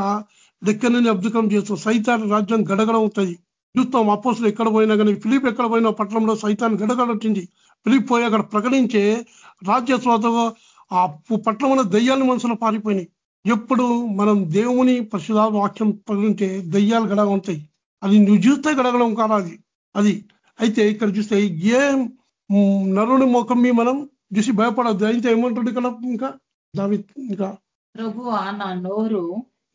లెక్కనని అబ్దుకం చేస్తాం సైతాన్ రాజ్యం గడగడ ఉంటుంది చూస్తాం అపోసులు ఎక్కడ పోయినా కానీ ఫిలిప్ ఎక్కడ పోయినా పట్టణంలో సైతాన్ గడగడొచ్చింది ఫిలిప్ పోయి అక్కడ ప్రకటించే రాజ్య స్వాత ఆ పట్టణంలో దయ్యాలు మనసులో పారిపోయినాయి. ఎప్పుడు మనం దేవుని పరిశుధ వాక్యం పగిలింటే దయ్యాలు గడగ ఉంటాయి. అది నువ్వు చూస్తే గడగడం కాదు అది. అది. అయితే ఇక్కడ చూస్తే ఏ నరుని ముఖం మీ మనం చూసి భయపడద్దు అయితే ఏమంటాడు ఇక్కడ ఇంకా? దావి ఇంకా? ప్రభు నా నోరు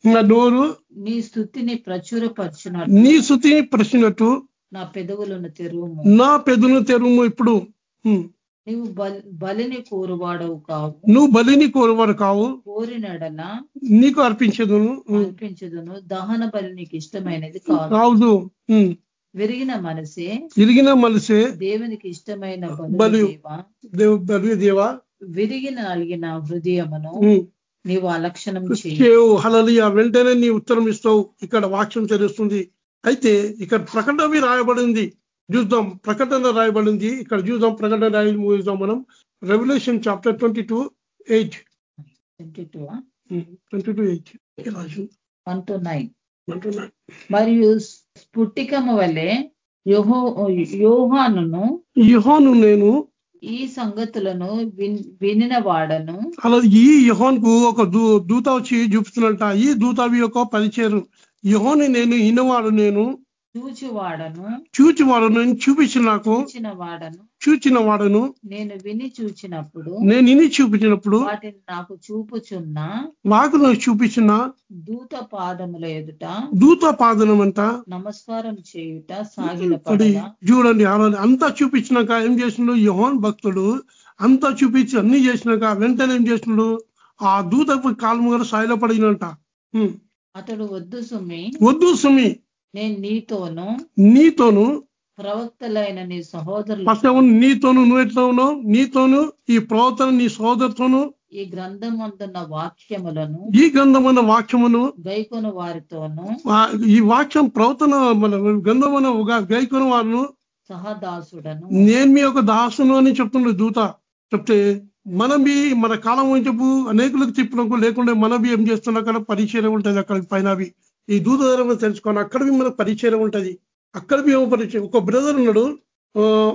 నా నోరు నీ స్థుతిని ప్రచురపరచునట్టు. నీ శృతిని ప్రశ్నట్టు నా పెదవులను తెరువుము. నా పెదును తెరుము ఇప్పుడు. ఉమ్, నీవు బలి- బలిని కోరువాడవు కావు. నువ్వు బలిని కోరువారు కావు. కోరినడల నీకు అర్పించదును. ఉమ్, అర్పించదును. దహన బలి నీకు ఇష్టమైనది కాదు. విరిగిన మనసే ఇరిగిన మలిసే దేవునికి ఇష్టమైన బలి. బలి దేవా. విరిగిన అలిగిన హృదయమును నీవు అలక్షణం చేయి. చేవు హలలియ వెంటనే నీ ఉత్తరం ఇస్తావు. ఇక్కడ వాక్యం తెలుస్తుంది అయితే ఇక్కడ ప్రకటన రాయబడింది. చూద్దాం. ప్రకటన రాయబడింది. ఇక్కడ చూద్దాం. ప్రకటన రాయి చూద్దాం మనం. Revolution chapter twenty two eight twenty two eight Raju? One to nine మరియు స్ఫుటికము వలె యోహో యోహానును యహోను నేను ఈ సంగతులను విన్- వినిన వాడను అలా ఈ యహోన్కు ఒక దూత వచ్చి చూపుతున్నట్ట. ఈ దూతవి యొక్క పరిచయం. యహోని నేను ఇనవాడు నేను. చూచివాడను చూచివాడు నేను చూపించిన నాకు. చూచిన వాడను చూచిన వాడను నేను విని చూచినప్పుడు నేను ఇని చూపించినప్పుడు వాటిని నాకు చూపుచున్న నాకు నాకు చూపించిన దూత పాదముల ఎదుట దూత పాదనం అంట నమస్కారం చేయుట పడగా చూడండి అంతా చూపించినాక ఏం చేసినాడు యోహన్ భక్తుడు అంతా చూపించి అన్ని చేసినాక వెంటనే ఏం చేసినాడు ఆ దూత కాలు ముంగర సాయిలో పడినంట. అతడు వద్దు సుమి. వద్దు సుమి. నేను నీతోను నీతోను ప్రవక్తలైన నీ సహోదరులు ఫస్ట్ ఏమో నీతోను నువ్వు ఎట్లా ఉన్నావు? నీతోను ఈ ప్రవర్తన నీ సోదరుతోను ఈ గ్రంథం అందున్న వాక్యములను ఈ గ్రంథమైన వాక్యమును గైకొను వారితోను ఈ వాక్యం ప్రవర్తన మన గ్రంథమైన గైకొని వారును సహదాసుడను నేను మీ యొక్క దాసును అని చెప్తుండే దూత. చెప్తే మనం బి మన కాలం చెప్పు? అనేకులకు తిప్పినకు లేకుంటే మనం బి ఏం చేస్తున్నా? అక్కడ పరిచయం ఉంటుంది అక్కడ పైన అవి. ఈ దూత ద్వారా తెలుసుకోవాలి అక్కడ మిమ్మల్ని పరిచయం ఉంటుంది. అక్కడ మేము పరిచయం. ఒక బ్రదర్ ఉన్నాడు.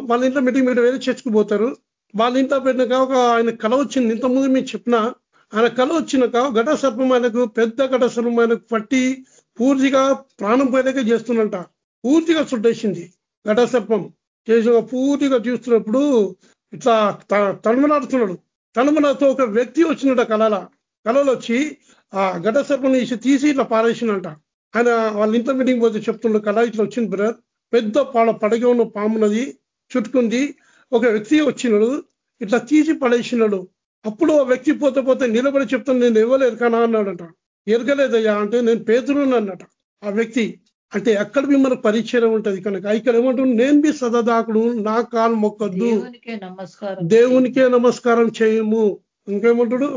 వాళ్ళ ఇంట్లో మీటింగ్ మీరు వేరే చర్చకు పోతారు. వాళ్ళ ఇంట్లో పెట్టినాక ఒక ఆయన కళ వచ్చింది. ఇంతకుముందు మేము చెప్పిన ఆయన కళ వచ్చినాక ఘట సర్పం ఆయనకు పెద్ద ఘట సర్పం ఆయనకు పట్టి పూర్తిగా ప్రాణం పోయేలాగా చేస్తున్నట పూర్తిగా చుట్టేసింది ఘట సర్పం. చేసి పూర్తిగా చూస్తున్నప్పుడు ఇట్లా త- తణుమలాడుతున్నాడు ఒక వ్యక్తి వచ్చినట కళల. కళలు వచ్చి ఆ ఘట సర్పం తీసి తీసి ఇట్లా పారేసినట ఆయన వాళ్ళ ఇంట్లో మీటింగ్ పోతే చెప్తుండే కళ ఇట్లా వచ్చింది బ్రదర్ పెద్ద పాడ పడగ ఉన్న పామున్నది చుట్టుకుంది. ఒక వ్యక్తి వచ్చినాడు ఇట్లా తీసి పడేసినాడు. అప్పుడు ఆ వ్యక్తి పోతే పోతే నిలబడి చెప్తాను నేను ఎవరు ఎరకనా అన్నాడట. ఎరగలేదయ్యా అంటే నేను పేదరు అన్నట ఆ వ్యక్తి. అంటే ఎక్కడ బి మనకు పరిచయం ఉంటది? కనుక ఇక్కడ ఏమంటుంది నేను బి సదాదాకుడు నా కాలు మొక్కద్దు. దేవునికే నమస్కారం చేయము. ఇంకేమంటాడు?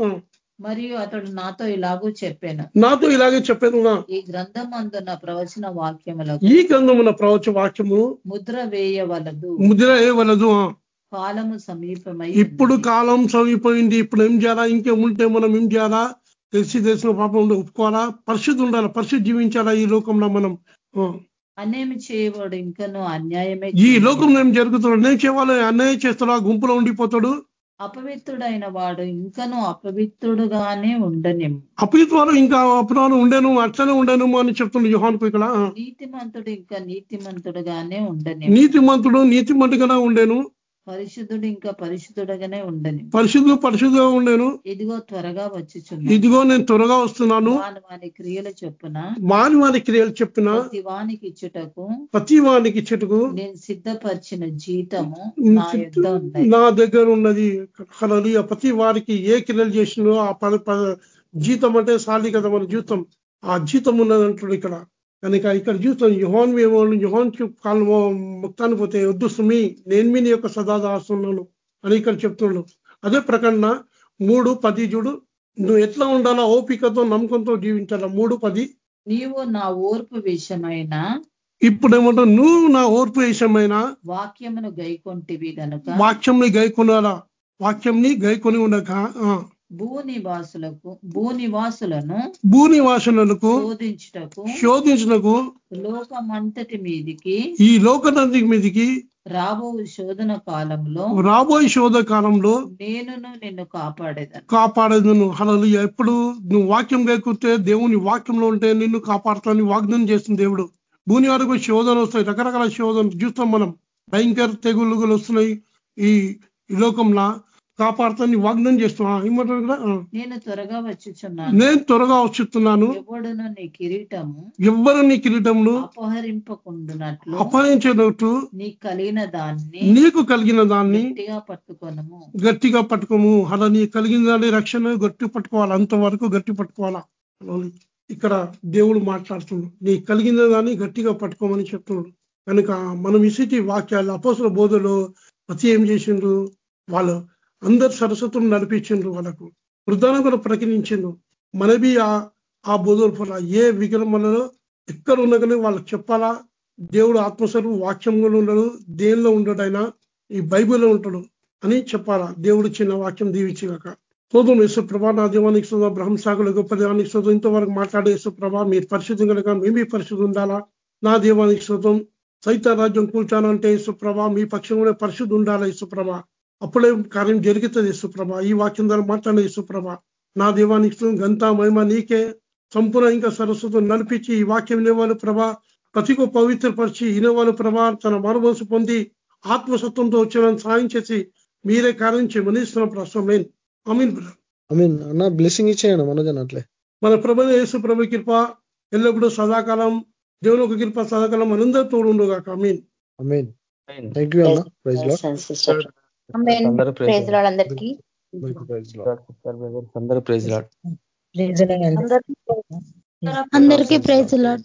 మరియు అతడు నాతో ఇలాగూ చెప్పాను. నాతో ఇలాగే చెప్పాను ఈ గ్రంథం అందున్న ప్రవచన వాక్యములకు ఈ గ్రంథమున ప్రవచ వాక్యము ముద్ర వేయవలదు. ముద్ర వేయవలదు. కాలము సమీపమై ఇప్పుడు కాలం సమీపోయింది ఇప్పుడు ఏం చేయాలా? ఇంకేముంటే మనం ఏం చేయాలా? తెలిసి తెలిసిన పాపం ఉండి ఒప్పుకోవాలా? పరిశుద్ధి ఉండాలా? పరిశుద్ధి జీవించాలా ఈ లోకంలో మనం. అన్యాయం చేయబడు ఇంకను అన్యాయమే ఈ లోకంలో ఏం జరుగుతున్నాడు నేను చేయాలి? అన్నయ్య చేస్తాడు? ఆ గుంపులో ఉండిపోతాడు? అపవిత్రుడైన వాడు ఇంకను అపవిత్రుడుగానే ఉండనిం అపవిత్వాలు ఇంకా అపరాలు ఉండేను అట్లనే ఉండేను అని చెప్తుండే యోహాన్కు ఇక్కడ. నీతిమంతుడు ఇంకా నీతిమంతుడుగానే ఉండనిం నీతిమంతుడు నీతిమంతుగానే ఉండేను. పరిశుద్ధుడు ఇంకా పరిశుద్ధుడగానే ఉండని. పరిశుద్ధులు పరిశుద్ధంగా ఉండేను. ఇదిగో త్వరగా వచ్చుచున్నాను. ఇదిగో నేను త్వరగా వస్తున్నాను. వాని వాని క్రియల చొప్పున మాని వారి క్రియలు చెప్పిన ప్రతి వానికి ఇచ్చుటకు ప్రతి వానికి చెట్టుకు నేను సిద్ధపరిచిన జీతము నా దగ్గర ఉన్నది. హలలియ ప్రతి వారికి ఏ క్రియలు చేసినో ఆ పద పద- జీతం అంటే సాలి కదా మన జీతం ఆ జీతం ఉన్నది అంటాడు ఇక్కడ. కనుక ఇక్కడ జీవితం యుహాన్ మేము యుహాన్ కాలం ముక్తాన్ని పోతే వద్దు సుమి నేను మీ నీ యొక్క సదా దాస్తున్నాను అని ఇక్కడ చెప్తున్నాడు. అదే ప్రకటన మూడు పది చూడు నువ్వు ఎట్లా ఉండాలా ఓపికతో నమ్మకంతో జీవించాలా? మూడు పది. నీవు నా ఓర్పు విషయమైన ఇప్పుడు ఏమంటావు నువ్వు నా ఓర్పు విషయమైన వాక్యమును గైకొంటివి గనుక వాక్యంని గైకొనాలా? వాక్యంని గైకొని ఉండక? ఆ, భూనివాసులకు భూనివాసులను భూనివాసనలకు శోధించుటకు శోధించినకు లోకమంతటి మీదికి ఈ లోకనంది మీదికి రాబో శోధన కాలంలో రాబోయే శోధ కాలంలో నేనును నిన్ను కాపాడేదను. కాపాడేదను. హలలు ఎప్పుడు నువ్వు వాక్యం గైకుంటే దేవుని వాక్యంలో ఉంటే నిన్ను కాపాడుతాని వాగ్దానం చేస్తుంది దేవుడు. భూమి వరకు శోధన వస్తాయి. రకరకాల శోధన చూస్తాం మనం. భయంకర తెగులుగులు వస్తున్నాయి ఈ లోకంలో. కాపాడుతాని వాగ్దానం చేస్తున్నాం. ఏమంటారు కదా. నేను త్వరగా వచ్చుచున్నాను. నేను త్వరగా వచ్చుతున్నాను ఎవడును నీ కిరీటము ఎవ్వరు నీ కిరీటంలో అపహరింపకుండునట్లు అపహరించినట్టు నీ కలిగిన దాన్ని నీకు కలిగిన దాన్ని గట్టిగా పట్టుకొనము. గట్టిగా పట్టుకోము. అలా నీ కలిగిన దాని రక్షణ గట్టి పట్టుకోవాలి? అంతవరకు గట్టి పట్టుకోవాలా? ఇక్కడ దేవుడు మాట్లాడుతున్నాడు నీ కలిగిన దాన్ని గట్టిగా పట్టుకోమని చెప్తున్నాడు కనుక మనం ఇసిటి వాక్యాలు అపోసల బోధలో ప్రతి ఏం చేసిండ్రు? వాళ్ళు అందరు సరస్వతులు నడిపించిండ్రు వాళ్ళకు. వృద్ధాన్ని కూడా ప్రకటించిండ్రు. మనవి ఆ ఆ ఏ విగ్రహంలో ఎక్కడ ఉన్నా కానీ వాళ్ళకి చెప్పాలా? దేవుడు ఆత్మస్వరూపం వాక్యంలో ఉండడు దేనిలో ఉండడైనా ఈ బైబిల్లో ఉంటాడు అని చెప్పాలా? దేవుడు చిన్న వాక్యం దీవించగాక. శోధం యేసుప్రభ నా దేవానికి శోధం బ్రహ్మ సాగుల గొప్ప దేవానికి శోధం ఇంతవరకు మాట్లాడే యేసుప్రభ మీరు పరిశుద్ధం కనుక మేమీ పరిశుద్ధి ఉండాలా? నా దేవానికి శోధం సైత రాజ్యం కూల్చానంటే యేసుప్రభ మీ పక్షంలోనే పరిశుద్ధి ఉండాలా యేసుప్రభ? అప్పుడే కార్యం జరుగుతుంది యేసుప్రభ. ఈ వాక్యం ద్వారా మాట్లాడే యేసుప్రభ నా దీవానికి గంతా మహిమ నీకే సంపూర్ణ ఇంకా సరస్వతం నడిపించి ఈ వాక్యం వినేవాళ్ళు ప్రభా ప్రతికు పవిత్రపరిచి వినేవాళ్ళు ప్రభా తన మనవలసు పొంది ఆత్మసత్వంతో వచ్చేవాళ్ళని సాయం చేసి మీరే కార్యం చేయమని ఇస్తున్న ప్రశ్న మెయిన్ అమీన్ బ్రదర్. ఐ మీన్ అన్న బ్లెస్సింగ్ ఇచ్చేయండి మనోజన్ అట్లే మన ప్రభు యేసు ప్రభు కృప ఎల్లప్పుడూ సదాకాలం దేవుని ఒక కృప సదాకాలం మనందరూ తోడుండు కాక అమీన్ ఐ మీన్ థ్యాంక్ యూ అన్న ప్రైజ్లో అందరూ ప్రైజ్ లాడ్ అందరికీ అందరూ ప్రైజ్ లాడ్ అందరికీ ప్రైజ్ లాడ్